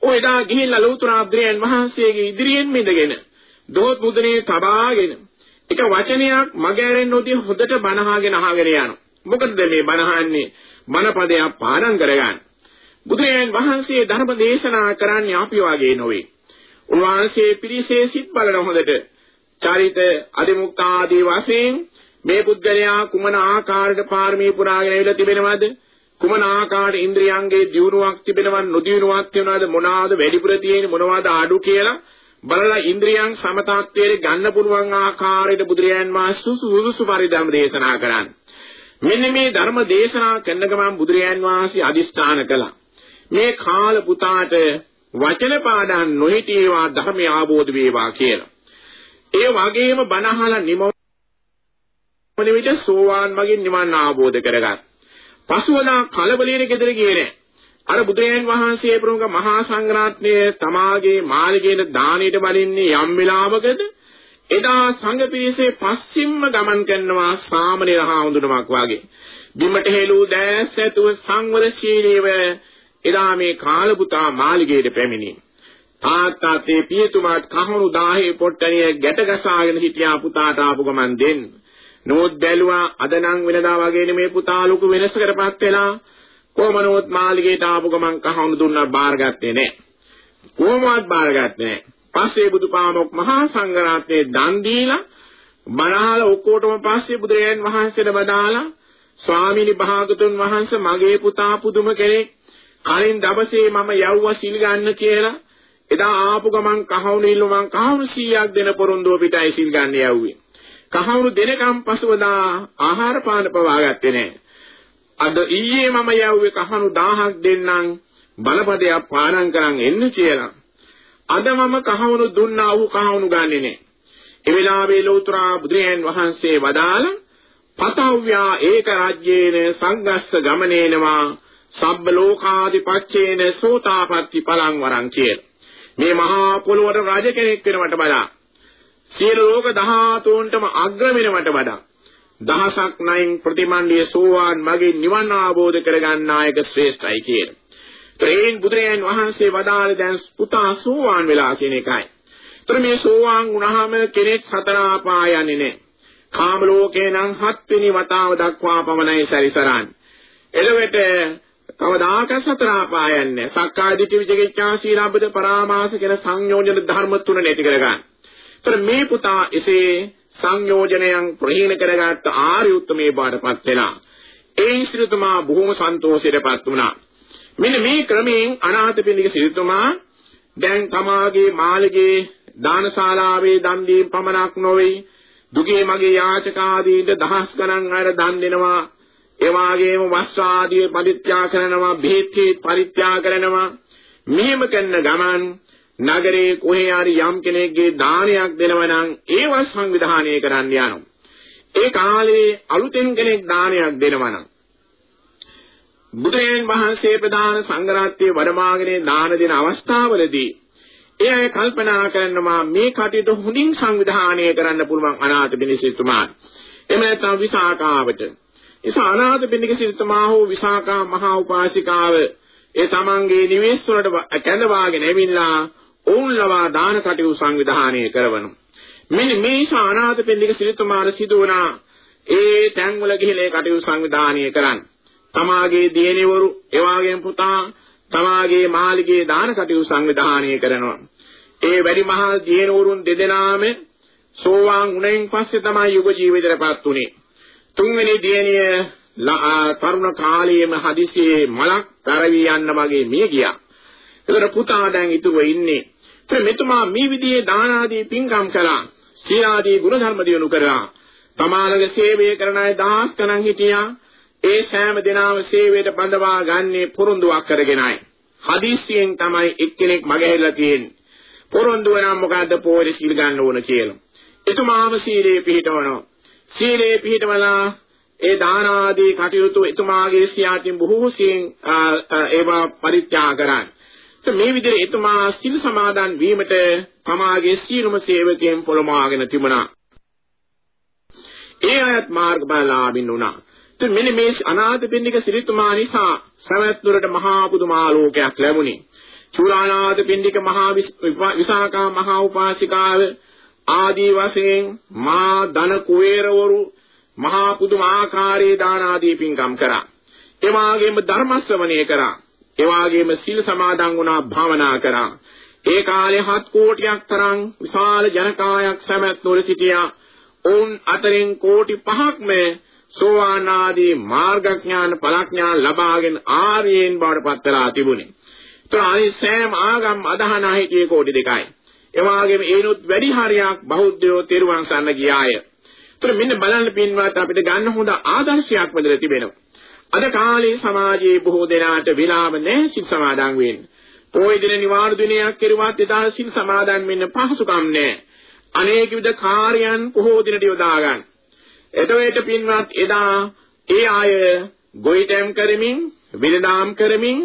ඔය එදා ගිහිල්ලා ලෞතුරාබ්දයන් වහන්සේගේ ඉදිරියෙන් මිදගෙන දෝත් මුදනේ තබාගෙන එක වචනයක් මග ඇරෙන්න නොදී හොඳට බනහාගෙන අහගෙන යනවා. මොකද මේ බනහන්නේ මනපදයක් පාඩම් කරගන්න. බුදුරජාණන් වහන්සේ ධර්ම දේශනා කරන්නේ අපි වාගේ නොවේ. උන්වහන්සේ පිරිසේ සිත් බලන හොඳට චරිත අදිමුක්ත ආදී වශයෙන් මේ පුද්ගලයා කුමන ආකාරයට පාරමී පුරාගෙන ඇවිල්ලා තිබෙනවද? කුමන ආකාරයට ඉන්ද්‍රියංගේ දියුණුවක් තිබෙනවද නොදියුණුවක් තියනවද මොනවාද වැඩිපුර තියෙන්නේ මොනවාද අඩු කියලා බලලා ඉන්ද්‍රියන් සමතාත්වයේ ගන්න පුළුවන් ආකාරයට බුදුරයන් වහන්සේ සුසුසු පරිදම් දේශනා කරන්නේ. මෙන්න මේ ධර්ම දේශනා කරන ගමන් බුදුරයන් වහන්සේ අදිස්ථාන කළා. මේ කාල පුතාට වචන පාඩම් නොහිටියවා ධර්මය ආબોධ වේවා කියලා. ඒ වගේම බණහලා නිමවන විට සෝවාන් මගින් නිවන් ආબોධ කරගත්. පසුවදා කලබලයෙන් ගෙදර ගියේ නැහැ. අර බුදුරජාන් වහන්සේ ප්‍රමුඛ මහා සංඝරත්නයේ තමාගේ මාළිගේට දානෙට බලින්නේ යම් වෙලාවකද එදා සංඝ පිරිසේ පස්සින්ම ගමන් කරනවා සාමණේර හාමුදුරුවමක් වාගේ. බිමට හෙළූ දැස් ඇතුව සංවරශීලීව එදා මේ කාලපුතා මාළිගේට පැමිණි. තාත්තාතේ පියතුමාත් කහණු 10 පොට්ටනිය ගැට ගසාගෙන හිටියා පුතාට ආපු ගමන් දෙන්න. නෝත් බැලුවා අද නම් වෙනදා වගේ නෙමේ පුතා ලොකු වෙනසකටපත් වෙලා කොහමනොත් මාළිගේට ආපු ගමන් කහවණු දුන්නා බාරගත්තේ නැහැ. කොහොමවත් බාරගත්තේ නැහැ. පස්සේ බුදුපාමොක් මහා සංඝරත්නයේ දන් දීලා බණහල ඔක්කොටම පස්සේ බුදුරජාන් වහන්සේට බදාලා ස්වාමීනි භාගතුන් වහන්සේ මගේ පුතා පුදුම කෙනෙක් කලින් දවසේ මම යව්වා සිල් ගන්න කියලා එදා ආපු ගමන් කහවණු ඉල්ල මං කහවණු 100ක් දෙන පොරොන්දුව පිටයි සිල් ගන්න යව්වේ. කහවණු දෙනකම් පසුවදා ආහාර පාන පවා ගත්තේ නැහැ. අද ඊයේ මම යව්වේ කහණු 1000ක් දෙන්නම් බලපදයක් පානං කරන් එන්න කියලා. අද මම කහවණු දුන්නා වූ කහවණු ගන්නෙ නෑ. ඒ වෙලාවේ ලෝතුරා බුදුරයන් වහන්සේ වදාළ පතව්‍යා ඒක රාජ්‍යේන සංගස්ස ගමනේනවා සබ්බ ලෝකාදිපච්චේන සෝතාපට්ටි පලං වරං කිය. මේ මහා පොළොවට රජ කෙනෙක් වෙනවට වඩා සියලු ලෝක 13ටම අග්‍ර වෙනවට වඩා දහසක් නයින් ප්‍රතිමන්ඩිය සෝවාන් මගේ නිවන් අවබෝධ කරගන්නායක ශ්‍රේෂ්ඨයි කියන. ත්‍රිේන් බුදුරයන් වහන්සේ වදාළ දැන් පුතා සෝවාන් වෙලා කියන එකයි. ତර මේ සෝවාන් වුණාම කෙනෙක් සතර ආපාය යන්නේ නැහැ. කාම ලෝකේ නම් හත්වෙනි වතාව දක්වා පමණයි සැරිසරන්නේ. එළවෙට කවදාක සතර ආපායන්නේ සක්කාදිට්ඨි විචිකිච්ඡා සීලබ්බත පරාමාස කියන සංයෝජන ධර්ම තුන නැති කරගන්න. ඒතර මේ පුතා එසේ සංයෝජනයන් ප්‍රහීන කරගත්ත ආර්ය උත්තමේ බාටපත් වෙලා ඒ ශ්‍රීතුමා බොහොම සන්තෝෂයටපත් වුණා. මෙන්න මේ ක්‍රමයෙන් අනාථපිණ්ඩික ශ්‍රීතුමා දැන් තමාගේ මාළගේ දානශාලාවේ දන් දීම පමණක් නොවේ. දුගේ මගේ යාචකාදීන්ට දහස් ගණන් අය දන් දෙනවා. ඒ වාගේම වස්ත්‍ර ආදී පරිත්‍යාග කරනවා බෙහෙත් පරිත්‍යාග කරනවා. මෙහෙම කරන ගමන් නගරේ කොහේ හරි යම් කෙනෙක්ගේ දානයක් දෙනවා නම් ඒව සංවිධානය කරන්න යනවා ඒ කාලේ අලුතෙන් කෙනෙක් දානයක් දෙනවා නම් බුදුරජාණන් වහන්සේ ප්‍රදාන සංඝරත්නයේ වඩමාගෙන දාන දෙන අවස්ථාවලදී ඒ අය කල්පනා කරනවා මේ කටයුතු හොඳින් සංවිධානය කරන්න පුළුවන් අනාථ බිනිසිතුමාට. එහෙම නැත්නම් විසාකාවට. ඒ අනාථ බිනිසිතුමා හෝ විසාකා මහා උපාසිකාව ඒ තමන්ගේ නිවෙස් වලට කැඳවාගෙන ඇවිල්ලා ඔවුන් ලවා දාන කටයුතු සංවිධානය කරනවා. මෙන්න මේ අනාථ බිනිසිතුමාට සිදු වුණා ඒ තැන්වල ගිහිලා ඒ කටයුතු සංවිධානය කරන්න. තමාගේ දියණිවරු, එවාගෙන් පුතා තමාගේ මාලිගයේ දාන කටයුතු සංවිධානය කරනවා. ඒ වැඩිමහල් දියණිවරුන් දෙදෙනාම සෝවාන් වුණෙන් පස්සේ තමයි යුග ජීවිතයටපත් උනේ. තුන්වෙනි දියණිය තරුණ කාලයේම හදිසියේ මලක් තරවි යන්න වගේ මිය ගියා. ඒතර පුතා දැන් ඉතුරුව ඉන්නේ. ඒතර මෙතුමා මේ විදිහේ දාන ආදී පින්කම් කළා. සීලාදී ගුණධර්ම දියුණු කරලා තමාලගේ සේවය කරන අය දහස් ගණන් හිටියා. ඒ සෑම දිනම සේවයට බඳවා ගන්නේ පොරොන්දුවක් කරගෙනයි. හදිස්සියෙන් තමයි එක්කෙනෙක් මගහැරලා තියෙන්නේ. පොරොන්දුව නම් මොකද්ද පොරේ සීල් ගන්න ඕන කියලා. එතුමාම සීලේ පිළිටවනවා. සීලේ පිළිටවලා ඒ දාන ආදී කටයුතු එතුමාගේ සියාතින් බොහෝ සීන් ඒවා පරිත්‍යාග කරන්නේ. මේ විදිහට එතුමා සිල් සමාදන් වීමට තමාගේ සීලම සේවකයන් පොළොමාගෙන තිබුණා. ඒ අයත් මාර්ගඵලලාභින් වුණා. ඉතින් මෙන්න මේ අනාථ පින්නික සිරිතුමා නිසා සවැත්නුරට මහා පුදුමාලෝකයක් ලැබුණේ. චූලානාථ පින්නික මහා විසාකා මහා උපාසිකාව ආදී වශයෙන් මා ධන කුවේරවරු මහා පුදුමාකාරී දාන ආදී පින්කම් කරා. ඒ වගේම ධර්ම ශ්‍රවණය කරා. ඒ වගේම සීල සමාදන් වුණා භාවනා කරා. ඒ කාලේ හත් කෝටියක් තරම් විශාල ජනකායක් සමැත් සිටියා. ඔවුන් අතරින් කෝටි පහක්ම සෝවාන් ආදී මාර්ගඥාන ඵලඥාන ලබාගෙන ආර්යයන් බවට පත් වෙලා තිබුණේ. ඒතර අනිත් සෑම ආගම් අදහන හිටියේ කෝටි දෙකයි. ඒ වගේම ඒනොත් වැඩි හරියක් බෞද්ධයෝ තෙරුවන් සරණ ගියාය. ඒතර මෙන්න බලන්න පින්වත් අපිට ගන්න හොඳ ආදර්ශයක් මෙතන තිබෙනවා. අද කාලේ සමාජයේ බොහෝ දෙනාට විලාම නැහැ සිල් සමාදන් වෙන්නේ. පොයි දින නිවාඩු දිනයක් කෙරුවත් එදා සිල් සමාදන් වෙන්න පහසුකම් නැහැ. අනේක විද කාර්යයන් බොහෝ දිනට යොදා ගන්න. එතකොට පින්වත් එදා ඒ අය ගොවිතැන් කරමින් විලදාම් කරමින්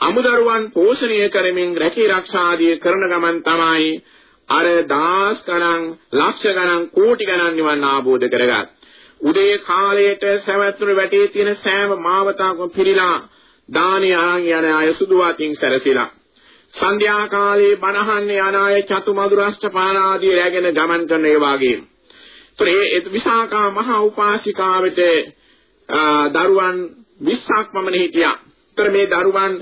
අමුදරුවන් පෝෂණය කරමින් රැකී ආරක්ෂාදී කරන ගමන් තමයි අර දාස් ගණන් ලක්ෂ ගණන් කෝටි ගණන් නිවන් ආબોධ කරගත්. උදේ කාලයට සවැත්තුරු වැටේ තියෙන සෑම මාවතක්ම පිරීලා දානි අරන් යන අය සුදු වතින් සැරසිලා. සන්ධ්‍යා කාලේ බණහන්නේ යන අය චතු මధుරාෂ්ඨ පානාදී රැගෙන ගමන් කරන ඒ වාගේ. ඒ විසාකා මහා උපාසිකාවට දරුවන් 20ක් පමණ හිටියා. ඒතර මේ දරුවන්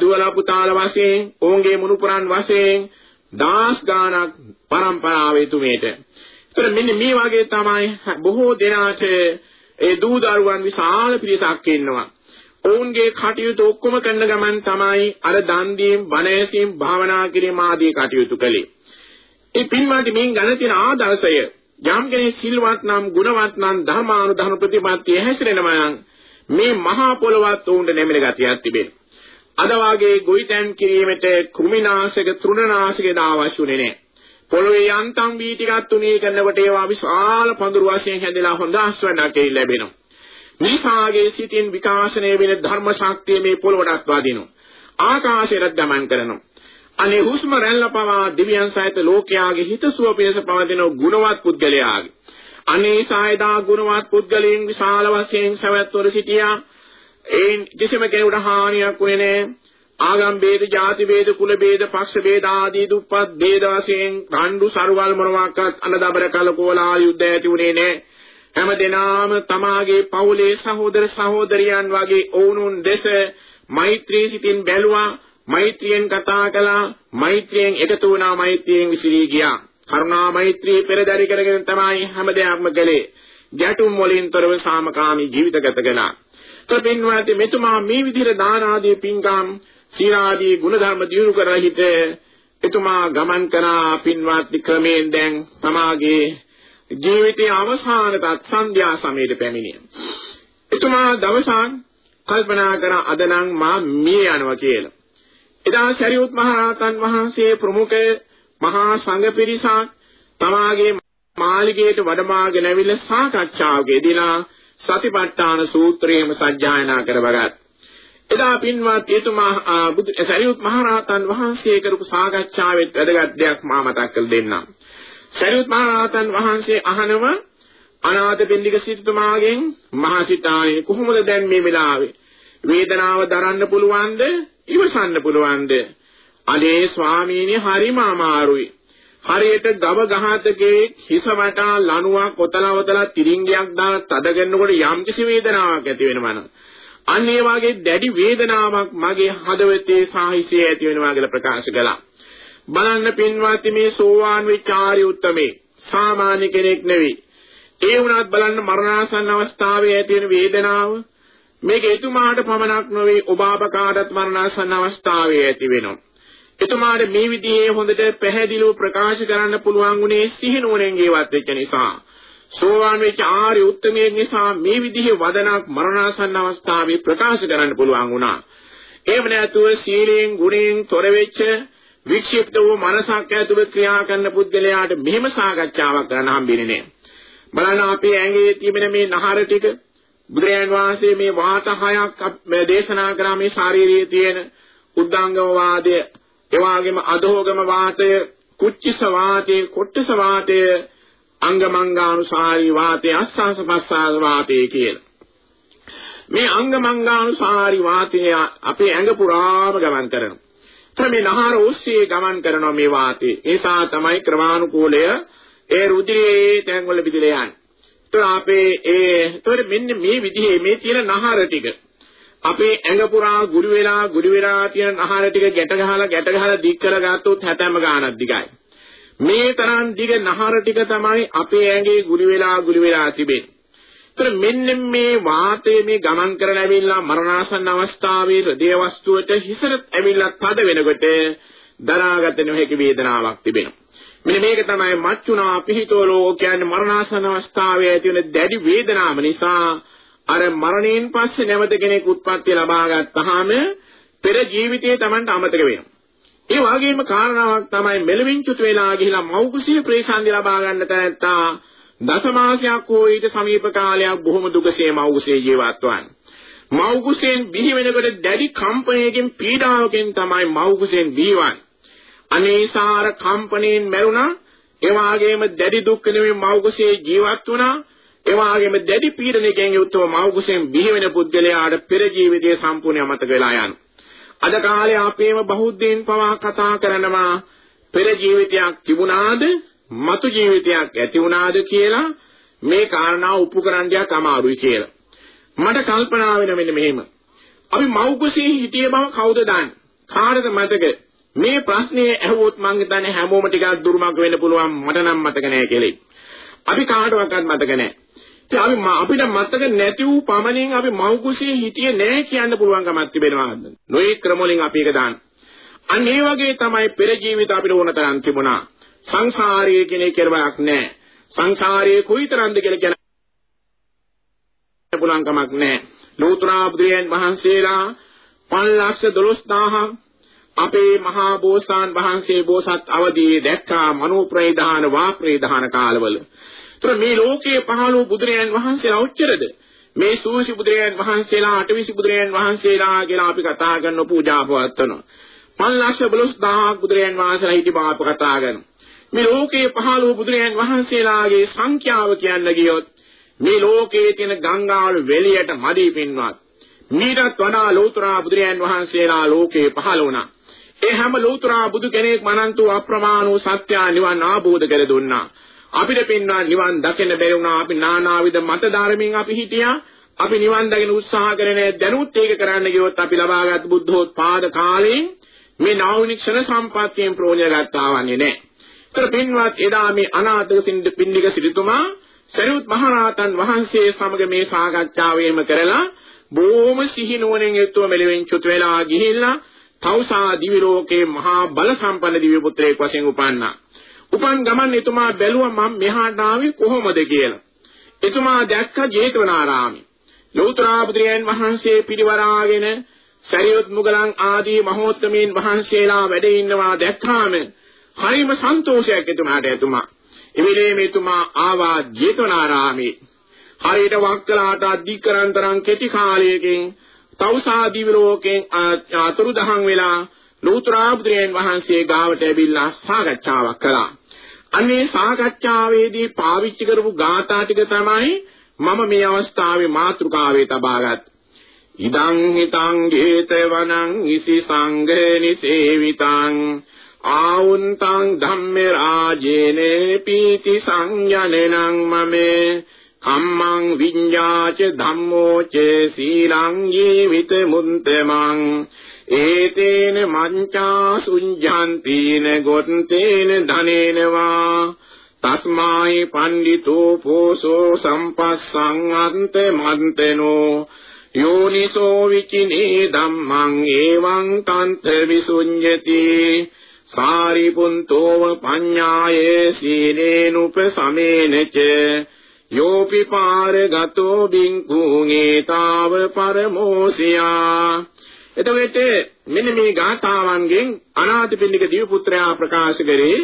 දුවලා පුතාලා වශයෙන්, ඔවුන්ගේ මුණුපුරන් වශයෙන් දාස් ගානක් පරම්පරාවේ තුමේට. ඒතර මෙන්න මේ වගේ තමයි බොහෝ දෙනාට ඒ දූ දරුවන් විශාල පිරිසක් ඉන්නවා. ඔවුන්ගේ කටයුතු ඔක්කොම කරන ගමන් තමයි අර දන් දීම්, බණ ඇසීම්, භාවනා කිරීම ආදී කටයුතු කළේ. ඒ පින්වාට මින් ගණ තියෙන ආදර්ශය යම් කෙනෙක් සිල්වත් නම් ගුණවත් නම් ධර්මානුධර්ම ප්‍රතිපත්තිය හැසිරෙනවා නම් මේ මහා පොළවත් උන්ට නැමෙන ගතියක් තිබෙනවා. අද වාගේ ගොවිතැන් කිරීමට කෘමිනාශක තෘණනාශක දාවශ්‍යුනේ නැහැ. පොළොවේ යන්තම් බී ටිකක් තුනී කරනකොට ඒවා විශාල පඳුරු වශයෙන් හැදලා හොඳ ආස්වැන්නක් ලැබෙනවා. මිනිසාගේ සිතින් විකාශනය වෙන ධර්ම ශක්තිය මේ පොළොවටත් වදිනවා. ආකාශයට ගමන් කරනවා. අනේ හුස්ම රැල්ල පවා දිව්‍යයන් සහිත ලෝකයාගේ හිතසුව පිණිස පවතින ගුණවත් පුද්ගලයාගේ අනේ සායදා ගුණවත් පුද්ගලයන් විශාල වශයෙන් සවැත්වර සිටියා ඒ කිසිම කෙනෙකුට හානියක් වුණේ නැහැ ආගම් ભેද, ಜಾති ભેද, කුල ભેද, පක්ෂ ભેද ආදී දුප්පත් ભેද වශයෙන් රණ්ඩු සරුවල් මොනවාක්වත් අනදබර කලකෝලා යුද්ධ ඇති උනේ නැහැ. හැම දිනාම තමාගේ පවුලේ සහෝදර සහෝදරියන් වගේ ඔවුනුන් දෙස මෛත්‍රී සිතින් බැලුවා, මෛත්‍රියෙන් කතා කළා, මෛත්‍රියෙන් එකතු වුණා, මෛත්‍රියෙන් විසිරී ගියා. කරුණා මෛත්‍රී පෙරදරි කරගෙන තමයි හැම දෙයක්ම කළේ. ගැටුම් වලින් තොරව සාමකාමී ජීවිත ගත කළා. තොපින්වාදී මෙතුමා මේ විදිහට දාන ආදී පින්කම් සීලාදී ගුණධර්ම දියුණු කර හිට එතුමා ගමන් කරා පින්වත් ක්‍රමයෙන් දැන් තමාගේ ජීවිතයේ අවසාන තත් සන්ධ්‍යා සමයට පැමිණියා. එතුමා දවසක් කල්පනා කර අද නම් මා මිය යනවා කියලා. එදා සරියුත් මහ රහතන් වහන්සේ ප්‍රමුඛ මහා සංඝ පිරිසක් තමාගේ මාලිගයට වැඩමාගෙන ඇවිල්ලා සාකච්ඡාවක යෙදিলা සතිපට්ඨාන සූත්‍රයේම සජ්ජායනා කරවගත්. එදා පින්වත් එතුමා බුදු සරියුත් මහ රහතන් වහන්සේ කරපු සාකච්ඡාවෙත් වැදගත් දෙයක් මා මතක් කර දෙන්නම්. සරියුත් මහ රහතන් වහන්සේ අහනව අනාථපිණ්ඩික සිටුමාගෙන් මහසිතාණන් කොහොමද දැන් මේ වෙලාවේ? වේදනාව දරන්න පුළුවන්ද? ඉවසන්න පුළුවන්ද? අනේ ස්වාමීනි හරිම අමාරුයි හරියට ගව ගහතකේ හිස වටා ලණුවක් ඔතලවතලා තිරින්ගයක් දාලා තද කරනකොට යම්කිසි වේදනාවක් ඇති වෙනවනම් අන්න ඒ වගේ දැඩි වේදනාවක් මගේ හදවතේ සාහිසිය ඇති වෙනවා කියලා ප්‍රකාශ කළා. බලන්න පින්වත්නි මේ සෝවාන් වෙච්ච ආර්ය උත්තමේ සාමාන්‍ය කෙනෙක් නෙවෙයි. ඒ වුණත් බලන්න මරණාසන්න අවස්ථාවේ ඇති වෙන වේදනාව මේක එතුමාට පමණක් නොවේ ඔබ අප කාටත් මරණාසන්න අවස්ථාවේ ඇති වෙනවා. එතුමාට මේ විදිහේ හොඳට පැහැදිලිව ප්‍රකාශ කරන්න පුළුවන් උනේ සිහිනුවණෙන් ජීවත් වෙච්ච නිසා. සෝවාන් වෙච්ච ආර්ය උත්තමයෙක් නිසා මේ විදිහේ වදනක් මරණාසන්න අවස්ථාවේ ප්‍රකාශ කරන්න පුළුවන් වුණා. එහෙම නැතුව සීලයෙන් ගුණයෙන් තොර වෙච්ච වික්ෂිප්ත වූ මනසක් ඇතුළු ක්‍රියා කරන පුද්ගලයාට මෙහෙම සාකච්ඡාවක් කරන්න හම්බෙන්නේ නැහැ. බලන්න අපේ ඇඟේ තිබෙන මේ නහර ටික බුදුරයන් වහන්සේ මේ වාත හයක් දේශනා කරා මේ ශාරීරියේ තියෙන උද්දාංගම වාදය, එවාගෙම අදෝගම වාතය, කුච්චිස වාතය, කොට්ටස වාතය, අංගමංගානුසාරී වාතය, අස්සංසපස්සාර වාතය කියලා. මේ අංගමංගානුසාරී වාතය අපේ ඇඟ පුරාම ගමන් කරනවා. මේ නහර ඔස්සේ ගමන් කරන මේ වාතය. ඒ නිසා තමයි ක්‍රමානුකූලය ඒ රුධිරයේ තැන්වල බෙදලා යන්නේ. ඒතර අපේ ඒ ඒතර මෙන්න මේ විදිහේ මේ තියෙන නහර ටික අපේ ඇඟ පුරා ගුරු වෙලා ගුරු වෙලා තියෙන නහර ටික ගැට ගහලා ගැට ගහලා දික් කරගත්තොත් හැතැම්ම ගානක් දිගයි. මේ තරම් දිග නහර ටික තමයි අපේ ඇඟේ ගුරු වෙලා ගුරු වෙලා තිබෙන්නේ. ඒතර මෙන්න මේ වාතය මේ ගමන් කරලා ඇවිල්ලා මරණාසන්න අවස්ථාවේ හෘදය වස්තුවට හිසට ඇවිල්ලා තද වෙනකොට දරාගත නොහැකි වේදනාවක් තිබෙනවා. මෙන්න මේක තමයි මච්චුනා පිහිතෝලෝ කියන්නේ මරණාසන්න අවස්ථාවේ ඇති වෙන දැඩි වේදනාව නිසා අර මරණයෙන් පස්සේ නැවත කෙනෙක් උත්පත්ති ලබා ගත්තාම පෙර ජීවිතයේ Tamanට අමතක වෙනවා. ඒ වගේම කාරණාවක් තමයි මෙලවින් චුත වෙලා ගිහිලා මෞකුසිය ප්‍රේසන්දි ලබා ගන්න තැනත්තා දසමාසයක් හෝ ඊට සමීප කාලයක් බොහොම දුකසේ මෞකුසේ ජීවත් වන්නේ. මෞකුසෙන් බිහි වෙනකොට දැඩි කම්පනයකින් පීඩාවකින් තමයි මෞකුසෙන් බිහිවන්නේ. අනේසාර කම්පණයෙන් මැරුණා ඒ වගේම දැඩි දුක් නෙමෙයි මෞගසේ ජීවත් වුණා ඒ වගේම දැඩි පීඩනයකින් යුක්තව මෞගසෙන් බිහි වෙන පුද්ගලයාට පෙර ජීවිතයේ සම්පූර්ණ අමතක වෙලා යනවා අද කාලේ අපේම බෞද්ධයන් පවා කතා කරනවා පෙර ජීවිතයක් තිබුණාද මතු ජීවිතයක් ඇති වුණාද කියලා මේ කාරණා උපු කරන්න යක් අමාරුයි කියලා මට කල්පනා වෙන මෙන්න මෙහෙම අපි මෞගසේ හිටිය බව කවුද දන්නේ කාටද මතක මේ ප්‍රශ්නේ ඇහුවොත් මං හිතන්නේ හැමෝම ටිකක් දුර්මග වෙන්න පුළුවන් මට නම් මතක නෑ කියලා. අපි කාටවත් මතක නෑ. ඉතින් අපි අපිට මතක නැති වූ පමණින් අපි මව්කුසියේ හිටියේ නෑ කියන්න පුළුවන් කමක් තිබෙනවා. නොයේ ක්‍රම වලින් අපි ඒක දාන්න. අන්න ඒ වගේ තමයි පෙර ජීවිත අපිට ඕන තරම් තිබුණා. සංසාරයේ කෙනෙක් කෙරවක් නෑ. සංසාරයේ කොයිතරම්ද කියලා කියන පුළුවන් කමක් නෑ. ලෝතර බුදුරයන් වහන්සේලා 512000 අපේ මහා බෝසතාන් වහන්සේ බෝසත් අවදීයේ දැක්කා මනෝ ප්‍රේධාන වා ප්‍රේධාන කාලවල. ඒතර මේ ලෝකයේ පහළ වූ බුදුරයන් වහන්සේලා ඔච්චරද? මේ සූසි බුදුරයන් වහන්සේලා අටවිසි බුදුරයන් වහන්සේලා කියලා අපි කතා කරන පූජා පවත්වනවා. පන්ලක්ෂ බලස් දහහක් බුදුරයන් වහන්සේලා හිටි බාප කතා කරනවා. මේ ලෝකයේ පහළ වූ බුදුරයන් වහන්සේලාගේ සංඛ්‍යාව කියන්න ගියොත් මේ ලෝකයේ තියෙන ගංගාවල වෙලියට මදි පින්වත්. මීටත් වඩා ලෝතර බුදුරයන් වහන්සේලා ලෝකේ පහළ වුණා. ඒ හැම ලෝතුරා බුදු කෙනෙක් මනන්තු අප්‍රමාණ වූ සත්‍ය නිවන් ආબોධ කර දුන්නා. අපිට පින්නා නිවන් දකින්න බැරි වුණා. අපි නානාවිද මත ධර්මයෙන් අපි හිටියා. අපි නිවන් දකින්න උත්සාහ කරේ නැහැ. දැනුත් ඒක කරන්න ගියොත් අපි ලබාගත් බුද්ධෝත්පාද කාලයෙන් මේ නාවිනික්ෂණ සම්පත්තියෙන් ප්‍රයෝජන ගත්තා වන්නේ නැහැ. ඒතර පින්වත් එදා මේ අනාථක සින්ද පින්නික සිටුතුමා සරියුත් මහරහතන් වහන්සේ සමග මේ සාකච්ඡාවෙම කරලා බොහොම සිහිනුවණින් යුතුව මෙලෙවෙන් චුත වෙලා ගිහිල්ලා තවුසා දිවි ලෝකේ මහා බල සම්පන්න දිව්‍ය පුත්‍රයෙක් වශයෙන් උපන්නා. උපන් ගමන් එතුමා බැලුවා මම මෙහාට ආවේ කොහොමද කියලා. එතුමා දැක්ක ජේතවනාරාමේ. ලෞතර බුදුරයන් වහන්සේ පිරිවරාගෙන සරියොත් මුගලන් ආදී මහෝත්තමීන් වහන්සේලා වැඩ ඉන්නවා දැක්කාම හරිම සන්තෝෂයක් එතුමාට එතුමා. එවිලේ මෙතුමා ආවා ජේතවනාරාමේ. හරියට වක්කලාට අධිකරන්තරන් කෙටි කාලයකින් තවුසා දිවි ලෝකෙන් අතුරුදහන් වෙලා ලෞතර බුදුරයන් වහන්සේ ගාවට ඇවිල්ලා සාකච්ඡාවක් කළා. අනේ සාකච්ඡාවේදී පාවිච්චි කරපු ගාථා ටික තමයි මම මේ අවස්ථාවේ මාතෘකාවේ තබාගත්. ඉදං හිතං ගේතවනං ඉසි සංඝේනි සේවිතං ආවුන්තං ධම්මේ රාජේනේ පීති සංයනනං මමේ කම්මං විඤ්ඤාච ධම්මෝ ච සීලං ජීවිත මුන්තමං ඒතේන මංචා සුඤ්ජන්තීන ගොත්තේන ධනේනවා තස්මායි පණ්ඩිතෝ පෝසෝ සම්පස්සං අන්ත මන්තනෝ යෝනිසෝ විචිනේ ධම්මං ඒවං තන්ත විසුඤ්ඤති සාරිපුන්තෝව පඤ්ඤායේ සීනේනුප සමේනච යෝපි පාරගතෝ බින්කුං ඒතාව පරමෝසියා එතකොට මෙන්න මේ ගාථාවන්ගෙන් අනාථපිණ්ඩික දිව්‍යපුත්‍රයා ප්‍රකාශ කරේ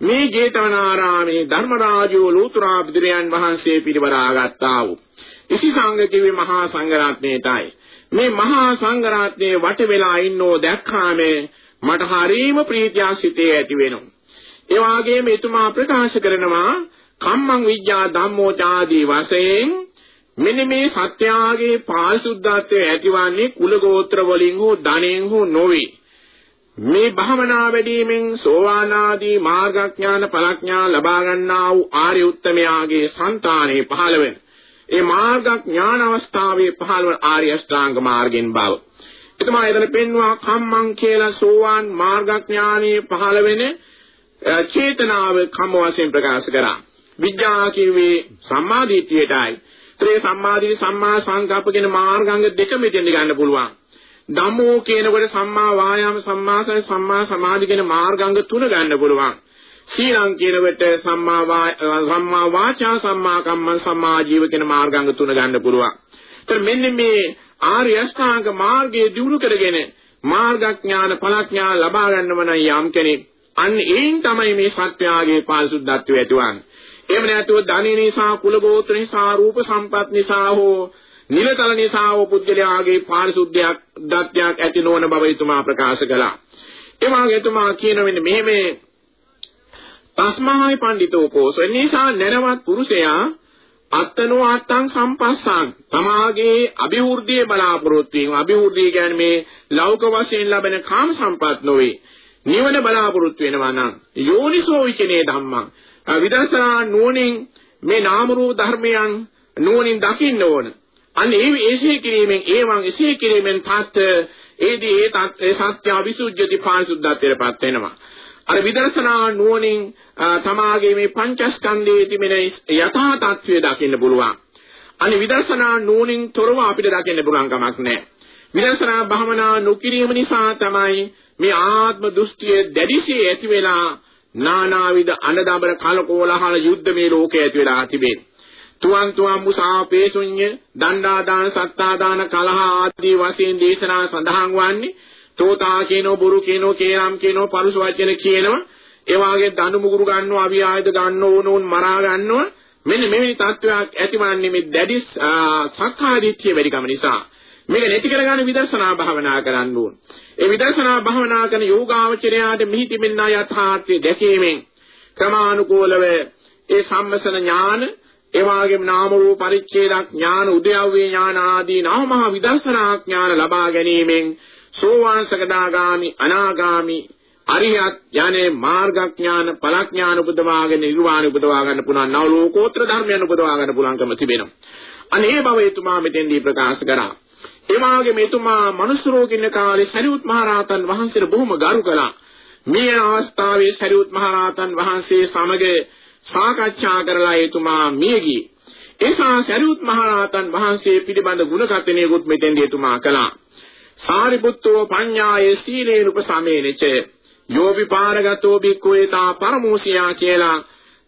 මේ ජේතවනාරාමේ ධර්මරාජෝ ලෝතුරා බුදුරයන් වහන්සේ පිරිවරාගත්තා වූ. ඉසිසංග කිව්වේ මහා සංඝරත්නයටයි. මේ මහා සංඝරත්නයේ වට වෙලා ඉන්නෝ දැක්කාම මට හරීම ප්‍රීතියක් සිතේ ඇති වෙනවා. ඒ වගේම එතුමා ප්‍රකාශ කරනවා කම්මං විද්‍යා ධම්මෝ ආදී වශයෙන් මෙන්න මේ සත්‍යාගේ පාරිශුද්ධත්වය ඇතිවන්නේ කුල ගෝත්‍ර වලින් හෝ ධනෙන් හෝ නොවේ. මේ භවනා වැඩිමෙන් සෝවාන් ආදී මාර්ගඥාන පලඥාන ලබා ගන්නා වූ ආර්ය උත්තමයාගේ సంతානේ පහළ වෙන. ඒ මාර්ගඥාන අවස්ථාවේ පහළ වන ආර්ය අෂ්ටාංග මාර්ගෙන් බව. එතමා එතන පෙන්වා කම්මං කියලා සෝවාන් මාර්ගඥානයේ පහළ වෙන චේතනාව කම වශයෙන් ප්‍රකාශ කරා. විඥා කිව්වේ සම්මාදිට්ඨියටයි ත්‍රේ සම්මාදිට්ඨි සම්මා සංකප්ප කියන මාර්ගාංග දෙක මෙතෙන් ගන්න පුළුවන්. ධම්මෝ කියනකොට සම්මා වායාම සම්මා සති සම්මා සමාධි කියන මාර්ගාංග තුන ගන්න පුළුවන්. සීලං කියනකොට සම්මා සම්මා වාචා සම්මා කම්මං සම්මා ජීව කියන මාර්ගාංග තුන ගන්න පුළුවන්. ඒතර මෙන්න මේ ආර්ය අෂ්ටාංග මාර්ගයේ දියුණු කරගෙන මාර්ගඥාන ඵලඥාන ලබා ගන්නව නම් යම් කෙනෙක් අන්න ඒන් තමයි මේ සත්‍යාගේ පාරිශුද්ධත්වය ඇතිවන්නේ. එහෙම නැතුව ධනෙ නිසා කුල ගෝත්‍ර නිසා රූප සම්පත් නිසා හෝ නිලතල නිසා හෝ පුද්ගලයාගේ පාරිශුද්ධයක් දත්‍යක් ඇති නොවන බව එතුමා ප්‍රකාශ කළා. ඒ වගේ එතුමා කියන වෙන්නේ මෙහෙම තස්මායි පඬිතෝ කෝසෝ. නිසා නැනවත් පුරුෂයා අත්තනෝ අත්තං සම්පස්සං. තමාගේ අභිවෘද්ධිය බලාපොරොත්තු වීම. අභිවෘද්ධිය කියන්නේ මේ ලෞක වශයෙන් ලැබෙන කාම සම්පත් නොවේ. නිවන බලාපොරොත්තු වෙනවා නම් යෝනිසෝ විචනේ ධම්මං. විදර්ශනා නුවණින් මේ නාම රූප ධර්මයන් නුවණින් දකින්න ඕන. අන්න ඒ ඒසේ කිරීමෙන් ඒවන් එසේ කිරීමෙන් තාත් ඒදී ඒ තාත් ඒ සත්‍ය අවිසුද්ධිය පාරිශුද්ධත්වයටපත් වෙනවා. අර විදර්ශනා නුවණින් තමාගේ මේ පංචස්කන්ධයේ තිබෙන යථා තත්ත්වය දකින්න පුළුවන්. අනේ විදර්ශනා නුවණින් තොරව අපිට දකින්න පුළුවන් කමක් නැහැ. විදර්ශනා භවනා නොකිරීම නිසා තමයි මේ ආත්ම දෘෂ්ටිය දැඩිසේ ඇති වෙලා නානාවිද අනදබර කලකෝලහල යුද්ධ මේ ලෝකයේ ඇති වෙලා තිබෙන්නේ. තුවන් තුවන් මුසාපේසුඤ්ඤ දණ්ඩා දාන සත්තා දාන කලහ ආදී වශයෙන් දේශනා සඳහන් වන්නේ තෝතා කියනෝ බුරු කියනෝ කේනම් කියනෝ පරුස වචන කියනවා. ඒ වාගේ දඬු මුගුරු ගන්නවා අවි ආයුධ ගන්න ඕනෝන් මරා ගන්නවා. මෙන්න මෙවැනි තත්වයක් ඇතිවන්නේ මේ දැඩි සක්කාදිට්ඨිය වැඩිකම නිසා. මේක නැති කරගන්න විදර්ශනා භාවනා කරන්න ඕන. ඒ විදර්ශනා භාවනා කරන යෝගාවචරයාට මිහි තිබෙනා යථාර්ථය දැකීමෙන් ක්‍රමානුකූලව ඒ සම්මසන ඥාන ඒ වගේම නාම රූප පරිච්ඡේද ඥාන උද්‍යව්‍ය ඥාන ආදී නාමහ විදර්ශනා ඥාන ලබා ගැනීමෙන් සෝවාන් සකදාගාමි අනාගාමි අරියත් යන්නේ මාර්ගඥාන ඵලඥාන උපදවාගෙන නිර්වාණ උපදවා ගන්න පුළුවන් නව ලෝකෝත්තර ධර්මයන් උපදවා ගන්න පුළුවන්කම තිබෙනවා. අනේ බව එතුමා මෙතෙන්දී ප්‍රකාශ කරා. ඒ වගේම එතුමා මනුස්ස රෝගින්න කාලේ සරියුත් මහරහතන් වහන්සේට බොහොම ගරු කළා. මේ අවස්ථාවේ සරියුත් මහරහතන් වහන්සේ සමග සාකච්ඡා කරලා එතුමා මිය ගියේ. එසා සරියුත් මහරහතන් වහන්සේ පිළිබඳ ගුණ කතනියකුත් මෙතෙන්දී එතුමා කළා. සාරිපුත්තෝ පඤ්ඤායේ සීලේ රූප සමේනච යෝපි පාරගතෝ බික්කුවේතා පරමෝසියා කියලා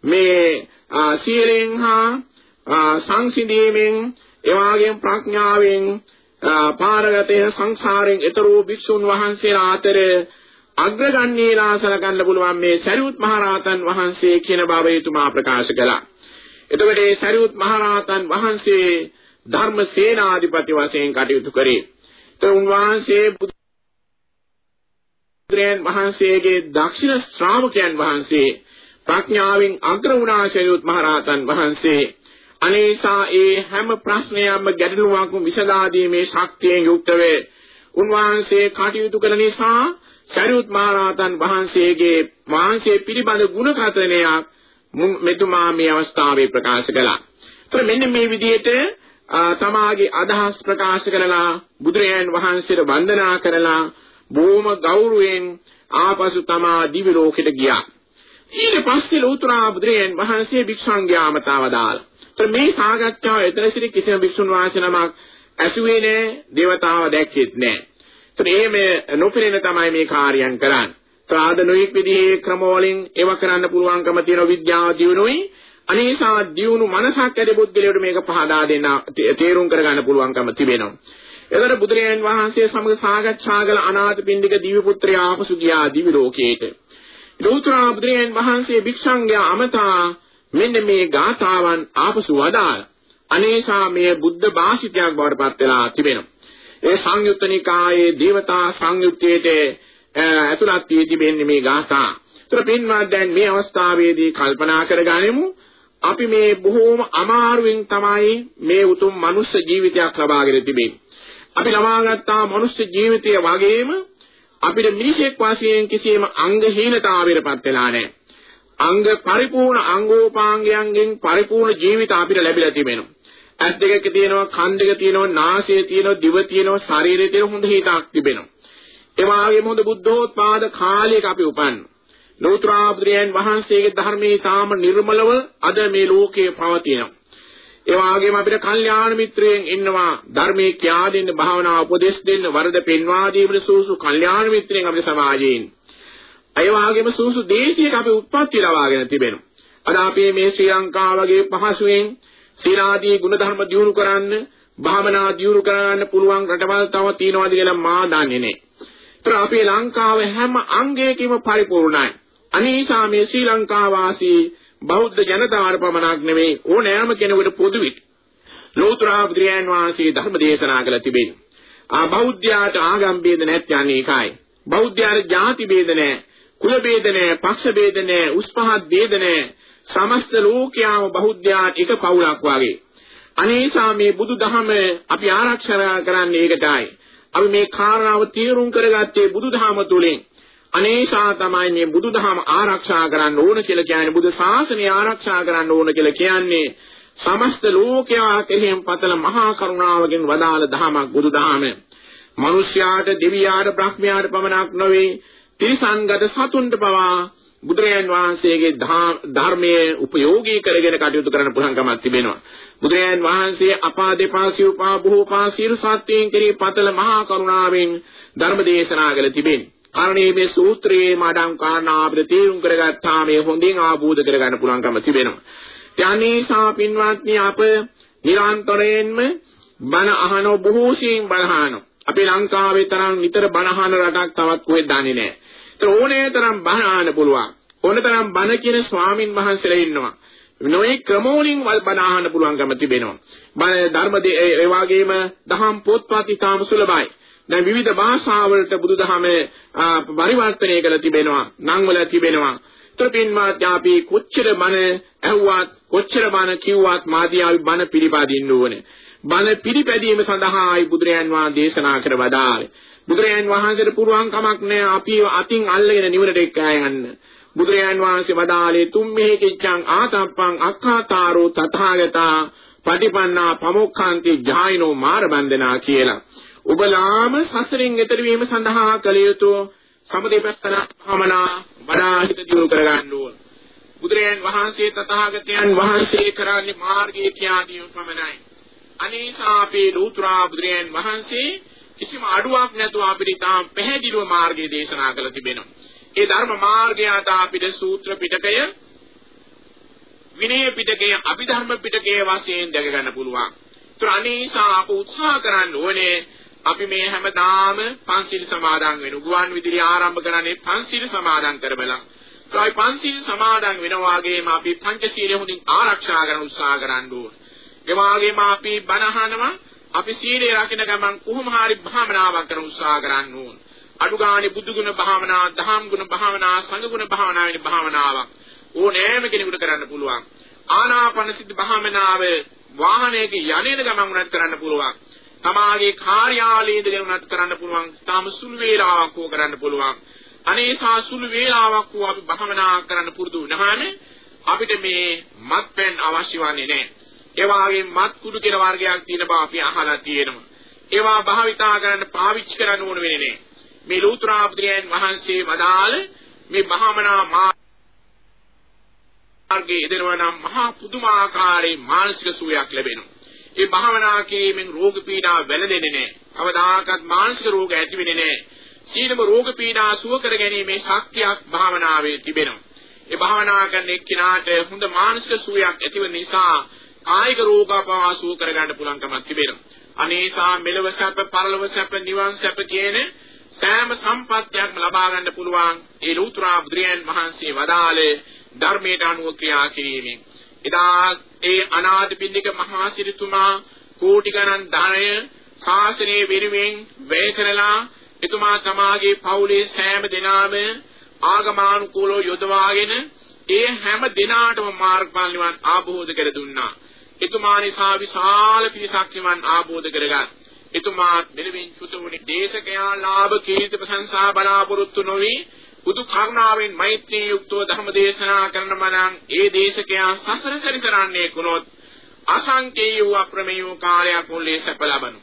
මේ සීලෙන් හා සංසිඳීමෙන් එවාගෙන් ප්‍රඥාවෙන් පාරගතේ සංසාරයෙන් ඊතරෝ භික්ෂුන් වහන්සේලා අතර අග්‍රගණ්‍යලා සලකන්න පුළුවන් මේ සරියුත් මහරහතන් වහන්සේ කියන බව එතුමා ප්‍රකාශ කළා. එතකොට මේ සරියුත් මහරහතන් වහන්සේ ධර්ම සේනාධිපති වශයෙන් කටයුතු කරේ. ඒ උන්වහන්සේ බුදුරයන් වහන්සේගේ දක්ෂිණ ශ්‍රාවකයන් වහන්සේ ප්‍රඥාවෙන් අග්‍ර වුණා සරියුත් මහරහතන් වහන්සේ අනේසා ඒ හැම ප්‍රශ්නයක්ම ගැටලුවක්ම විසඳා දීමේ ශක්තියෙන් යුක්ත වේ. උන්වහන්සේ කටයුතු කළ නිසා සරියුත් මහරහතන් වහන්සේගේ වහන්සේ පිළිබඳ ගුණ කතනයක් මෙතුමා මේ අවස්ථාවේ ප්‍රකාශ කළා. ඒතර මෙන්න මේ විදිහට තමාගේ අදහස් ප්‍රකාශ කරලා බුදුරජාන් වහන්සේට වන්දනා කරලා බොහොම ගෞරවයෙන් ආපසු තමා දිවි ලෝකෙට ගියා. ඊට පස්සේ ලෝතුරා බුදුරජාන් වහන්සේ භික්ෂුන්ගේ ආමතාවදාලා. ඒතර මේ සාකච්ඡාව එතන සිට කිසිම භික්ෂුන් වහන්සේ නමක් ඇසුවේ නැහැ, දේවතාව දැක්කෙත් නැහැ. ඒතර මේ නොපිරෙන තමයි මේ කාර්යයන් කරන්නේ. සාධනුයික් විදිහේ ක්‍රමවලින් ඒව කරන්න පුළුවන්කම තියෙන විද්‍යාව දියුණුවයි අනේසා දියුණු මනසක් ඇති බුද්ධිලයට මේක පහදා දෙන්න තේරුම් කරගන්න පුළුවන්කම තිබෙනවා. එතකොට බුදුරජාන් වහන්සේ සමග සාකච්ඡා කළ අනාථපිණ්ඩික දිව්‍ය පුත්‍රයා ආපසු ගියා දිවි ලෝකයට. ලෝතුරා බුදුරජාන් වහන්සේ භික්ෂංගය අමතා මෙන්න මේ ගාථාවන් ආපසු වදාළ. අනේසා මේ බුද්ධ භාෂිතයක් බවට පත් වෙලා තිබෙනවා. ඒ සංයුත්ත නිකායේ දේවතා සංයුත්තේට ඇතුළත් වී තිබෙන්නේ මේ ගාථා. ඒතර පින්වත් දැන් මේ අවස්ථාවේදී කල්පනා කරගනිමු අපි මේ බොහෝම අමාරුවෙන් තමයි මේ උතුම් මනුෂ්‍ය ජීවිතයක් ලබාගෙන තිබෙන්නේ. අපි ලබාගත්තා මනුෂ්‍ය ජීවිතය වගේම අපිට මිනිසෙක් වශයෙන් කිසියම් අංගහීනතාවයකටපත් වෙලා නැහැ. අංග පරිපූර්ණ අංගෝපාංගයන්ගෙන් පරිපූර්ණ ජීවිත අපිට ලැබිලා තිබෙනවා. ඇස් දෙකක තියෙනවා, කන් දෙක තියෙනවා, නාසය තියෙනවා, දිව තියෙනවා, ශරීරය තියෙනවා හොඳ හිතක් තිබෙනවා. ඒ වගේම හොඳ බුද්ධෝත්පාද කාලයක අපි උපන්නා. ලෝතර බුදුරයන් වහන්සේගේ ධර්මයේ තාම නිර්මලව අද මේ ලෝකයේ පවතිනවා. ඒ වගේම අපිට කල්යාණ මිත්‍රයන් ඉන්නවා ධර්මයේ කියා දෙන්න භාවනා උපදෙස් දෙන්න වරද පෙන්වා දීමට සූසු කල්යාණ මිත්‍රයන් අපේ සමාජයේ ඉන්නේ. ඒ වගේම සූසු දේශයක අපි උත්පත්ති ලබාගෙන තිබෙනවා. අද අපි මේ ශ්‍රී ලංකාව වගේ පහසුවෙන් සීලාදී ගුණධර්ම දියුණු කරන්න, භාවනා දියුණු කරන්න පුළුවන් රටවල් තව තියෙනවාද කියලා මා දන්නේ නැහැ. ඒත් අපේ ලංකාවේ හැම අංගයකම පරිපූර්ණයි. අනිසා මේ ශ්‍රී ලංකා වාසී බෞද්ධ ජනතාවට පමණක් නෙමෙයි ඕනෑම කෙනෙකුට පොදුවිට ලෝතර බුදුරයන් වහන්සේ ධර්ම දේශනා කළ තිබේ. ආ බෞද්ධයාට ආගම් ભેද නැත්නම් ඒකයි. බෞද්ධයාට ಜಾති ભેද නැහැ. කුල ભેද නැහැ, පක්ෂ ભેද නැහැ, උස් පහත් ભેද නැහැ. සමස්ත ලෝකයාම බෞද්ධයාට එක පවුලක් වගේ. අනේසා මේ බුදුදහම අපි ආරක්ෂා කරන්නේ ඒකටයි. අපි මේ කාරණාව තීරුම් කරගත්තේ බුදුදහම තුලින්. අනේසා තමයි මේ බුදුදහම ආරක්ෂා කරන්න ඕන කියලා කියන්නේ බුදු ශාසනය ආරක්ෂා කරන්න ඕන කියලා කියන්නේ සමස්ත ලෝකයා කෙරෙහිම පතල මහා කරුණාවකින් වදාළ දහමක් බුදුදහම. මිනිස්යාට, දෙවියාට, බ්‍රහ්මයාට පමණක් නොවේ තිරිසන්ගත සතුන්ට පවා බුදුරජාන් වහන්සේගේ ධර්මයේ උපයෝගී කරගෙන කටයුතු කරන්න පුළුවන්කමක් තිබෙනවා. බුදුරජාන් වහන්සේ අපා දෙපා සිව්පා බොහෝපා සියලු සත්‍යයෙන් කෙරෙහි පතල මහා කරුණාවෙන් ධර්ම දේශනා කළ තිබෙනවා. කාරණේ මේ සූත්‍රයේ මඩම් කාරණා අපිට තේරුම් කරගත්තා මේ හොඳින් ආબોධ කරගන්න පුළුවන්කම තිබෙනවා. ඥානීසා පින්වත්නි අප නිරන්තරයෙන්ම බණ අහන බොහෝ සීන් බලහන. අපේ ලංකාවේ තරම් නිතර බණ අහන රටක් තවත් කොහෙද දන්නේ නැහැ. ඒතර ඕනේ තරම් බණ අහන්න පුළුවන්. ඕන තරම් බණ කියන ස්වාමින් වහන්සේලා ඉන්නවා. නොයේ ක්‍රමෝලින් බණ අහන්න පුළුවන්කම තිබෙනවා. බණ ධර්ම ඒ වගේම දහම් පොත්පත් ඉතාම සුලභයි. දැන් විවිධ භාෂාවලට බුදුදහම පරිවර්තනය කරලා තිබෙනවා. නම් වල තිබෙනවා. ත්‍රිපින්මාත් අපි කොච්චර බණ ඇහුවත් කොච්චර බණ කිව්වත් මාදියාවි බණ පිළිපදින්න ඕනේ. බණ පිළිපැදීම සඳහායි බුදුරයන් වහන්සේ දේශනා කර වදාළේ. බුදුරයන් වහන්සේට පුරුවන් කමක් නැහැ අපි අතින් අල්ලගෙන නිවනට එක්කා යන්න. බුදුරයන් වහන්සේ වදාළේ තුම්මෙහි කිච්ඡං ආතප්පං අක්ඛාතාරෝ තථාගතා පටිපන්නා පමොක්ඛාන්ති ජායිනෝ මාර බන්දනා කියලා. ඔබලාම සසරින් එතර වීම සඳහා කළ යුතු සමදේපත්තන භමනා වඩා හිත දියුණු කරගන්න ඕන. බුදුරයන් වහන්සේ තථාගතයන් වහන්සේ කරන්නේ මාර්ගය කියා දීම පමණයි. අනේසා අපේ ලෝතුරා බුදුරයන් වහන්සේ කිසිම අඩුවක් නැතුව අපිට තාම පැහැදිලිව මාර්ගය දේශනා කළ තිබෙනවා. ඒ ධර්ම මාර්ගය අපිට සූත්‍ර පිටකය විනය පිටකය අභිධර්ම පිටකය වශයෙන් දැක ගන්න පුළුවන්. ඒතර අනේසා අප උත්සාහ කරන්න ඕනේ අපි මේ හැමදාම පන්සිල් සමාදන් වෙනු. ගුවන් විදුලි ආරම්භ කරන්නේ පන්සිල් සමාදන් කරබලා. ඒයි පන්සිල් සමාදන් වෙනවා වගේම අපි පංචශීලය හොඳින් ආරක්ෂා කරන්න උත්සාහ කරන්න ඕන. ඒ වගේම අපි බණ අහනවා අපි සීලය රකින්න ගමන් කොහොම හරි භාවනාවක් කරන්න උත්සාහ කරන්න ඕන. අඩු ගානේ බුදු ගුණ භාවනා, දහම් ගුණ භාවනා, සංඝ ගුණ භාවනා වෙන භාවනාවක් ඕනෑම කෙනෙකුට කරන්න පුළුවන්. ආනාපාන සිද්ධ භාවනාව වාහනයක යන්නේන ගමන් උනත් කරන්න පුළුවන්. තමාගේ කාර්යාලයේ ඉඳගෙන උනත් කරන්න පුළුවන්. තාම සුළු වේලාවක් හෝ කරන්න පුළුවන්. අනේසා සුළු වේලාවක් හෝ අපි භාවනා කරන්න පුරුදු වුණාම අපිට මේ මත්පැන් අවශ්‍ය වන්නේ නැහැ. ඒ වගේම මත් කුඩු කියන වර්ගයක් තියෙන බව අපි අහලා තියෙනවා. ඒවා භාවිතා කරන්න පාවිච්චි කරන්න ඕන වෙන්නේ නැහැ. මේ ලෝතුරා බුදුරයන් වහන්සේ වදාළ මේ භාවනා මාර්ගයේ යෙදෙනවා නම් මහා පුදුමාකාරී මානසික සුවයක් ලැබෙනවා. ඒ භාවනා කිරීමෙන් රෝග පීඩා වැළඳෙන්නේ නැහැ. කවදාකවත් මානසික රෝග ඇති වෙන්නේ නැහැ. සීලම රෝග පීඩා සුව කර ගැනීමේ ශක්තියක් භාවනාවේ තිබෙනවා. ඒ භාවනා කරන එක්කිනාට හොඳ මානසික සුවයක් ඇතිවෙන නිසා කායික රෝග පවා සුව කර ගන්න පුළුවන්කමක් තිබෙනවා. අනේසා මෙලව සැප, පරලොව සැප, නිවන් සැප කියන සෑම සම්පත්තියක්ම ලබා ගන්න පුළුවන් ඒ ලෝතුරා බුදුරයන් වහන්සේ වදාළේ ධර්මයට අනුව ක්‍රියා කිරීමෙන් එදා ඒ අනාථපිණ්ඩික මහා සිරිතුමා කෝටි ගණන් ධනය ශාසනයේ වෙනුවෙන් වැය කරලා එතුමා තමාගේ පවුලේ සෑම දෙනාම ආගමානුකූලව යොදවාගෙන ඒ හැම දිනාටම මාර්ගඵල නිවන් ආબોධ කර දුන්නා. එතුමා නිසා විශාල පිරිසක් නිවන් ආબોධ කරගත්. එතුමා මෙලෙවින් චුත වුණේ දේශකයා ලාභ කීර්ති ප්‍රශංසා බලාපොරොත්තු නොවි බුදු කරුණාවෙන් මෛත්‍රී යුක්තව ධර්ම දේශනා කරන මනං ඒ දේශකයා සසර සැරිසරන්නේ කුණොත් අසංකේය වූ අප්‍රමේය වූ කාර්යයක් මුල්ලේ සැප ලබනු.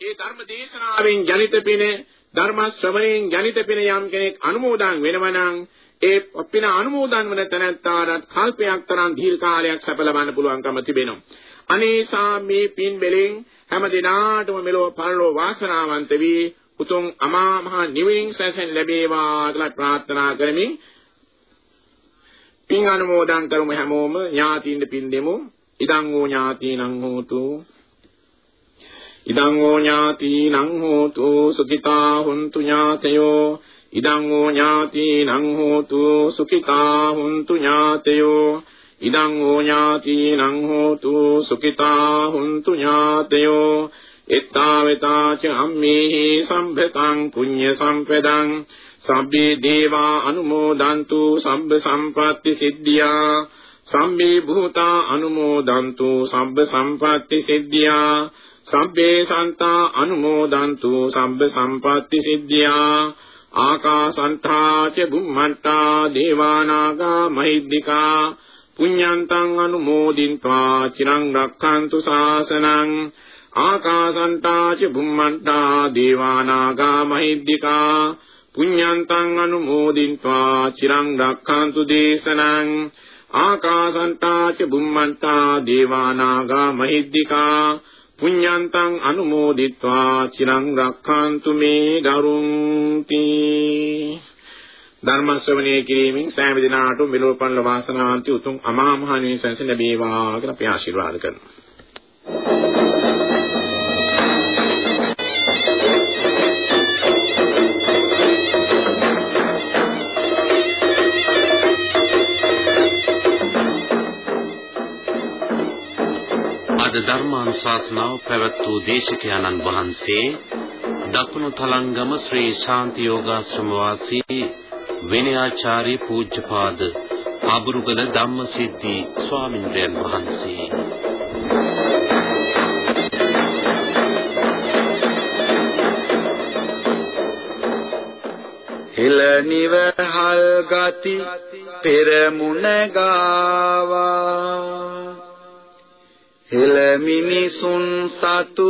ඒ ධර්ම දේශනාවෙන් ජනිත පින ධර්ම ශ්‍රවණයෙන් ජනිත පින යම් කෙනෙක් අනුමෝදන් වෙනවනම් ඒ පින අනුමෝදන් වන තැනැත්තාට කල්පයක් තරම් දීර්ඝ කාලයක් සැප ලබන්න පුළුවන්කම තිබෙනවා. අනේසා මේ පින් වලින් හැම දිනාටම මෙලොව පරලොව වාසනාවන්ත වී උතුම් අමා මහ නිවීම සැසෙන් ලැබේවා කියලා ප්‍රාර්ථනා කරමින් පින් අනුමෝදන් කරමු හැමෝම. ඥාතියින් පින් දෙමු. ඉදං ඕ ඥාතිනං හෝතු. ඉදං ඕ ඥාතිනං හෝතු. සුඛිතා හුන්තු ඥාතයෝ. ඉදං ඕ ඥාතිනං හෝතු සුඛිතා හුන්තු ඥාතයෝ. ඉදං ඕ ඥාතිනං හෝතු සුඛිතා හුන්තු ඥාතයෝ. එත්තාවතාච අම්මේහි සම්භතං පුඤ්ඤ සම්පදං. සබ්බේ දේවා අනුමෝදන්තු සබ්බ සම්පatti සිද්ධියා. සම්මේ භූතා අනුමෝදන්තු සබ්බ සම්පatti සිද්ධියා. සබ්බේ සන්තා අනුමෝදන්තු සබ්බ සම්පatti සිද්ධියා. ආකාසන්තා ච බුම්මන්තා දේවානාගා මහිද්దికා පුඤ්ඤන්තං අනුමෝදින්त्वा චිරං රක්ඛන්තු ශාසනං ආකාසන්තා ච බුම්මන්තා දේවානාගා මහිද්దికා පුඤ්ඤන්තං අනුමෝදින්त्वा චිරං රක්ඛන්තු දේශනං ආකාසන්තා ච බුම්මන්තා දේවානාගා මහිද්దికා පුඤ්ඤන්තං අනුමෝදිत्वा චිරං රක්ඛන්තු මේ ගරුන්ති ධර්ම ශ්‍රවණය කිරීමෙන් සෑම දිනාටම මෙලොවපන්ල වාසනාවන්ති උතුම් අමා මහ නිවන සැනසෙ ලැබේවා කියලා අපි ආශිර්වාද කරනවා. ධර්මානුශාසනාව පැවැත් වූ දේශකයන්න් වහන්සේ දකුණු තලංගම ශ්‍රී ශාන්ති යෝගාශ්‍රම වාසී විනයාචාර්ය පූජ්‍යපාද ආබුරුගල ධම්මසිද්ධි ස්වාමින්ද්‍රයන් වහන්සේ. හිල නිවහල් ගති පෙරමුණ ගාවා. හෙළ මිනිසුන් සතු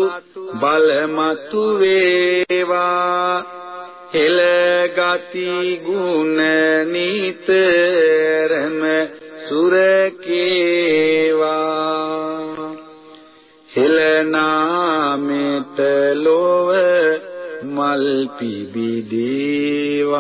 බලමතු වේවා. හෙළ ගති ගුණ නිතරම සුරකේවා. හෙළ නාමෙත ලොව මල් පිබිදේවා.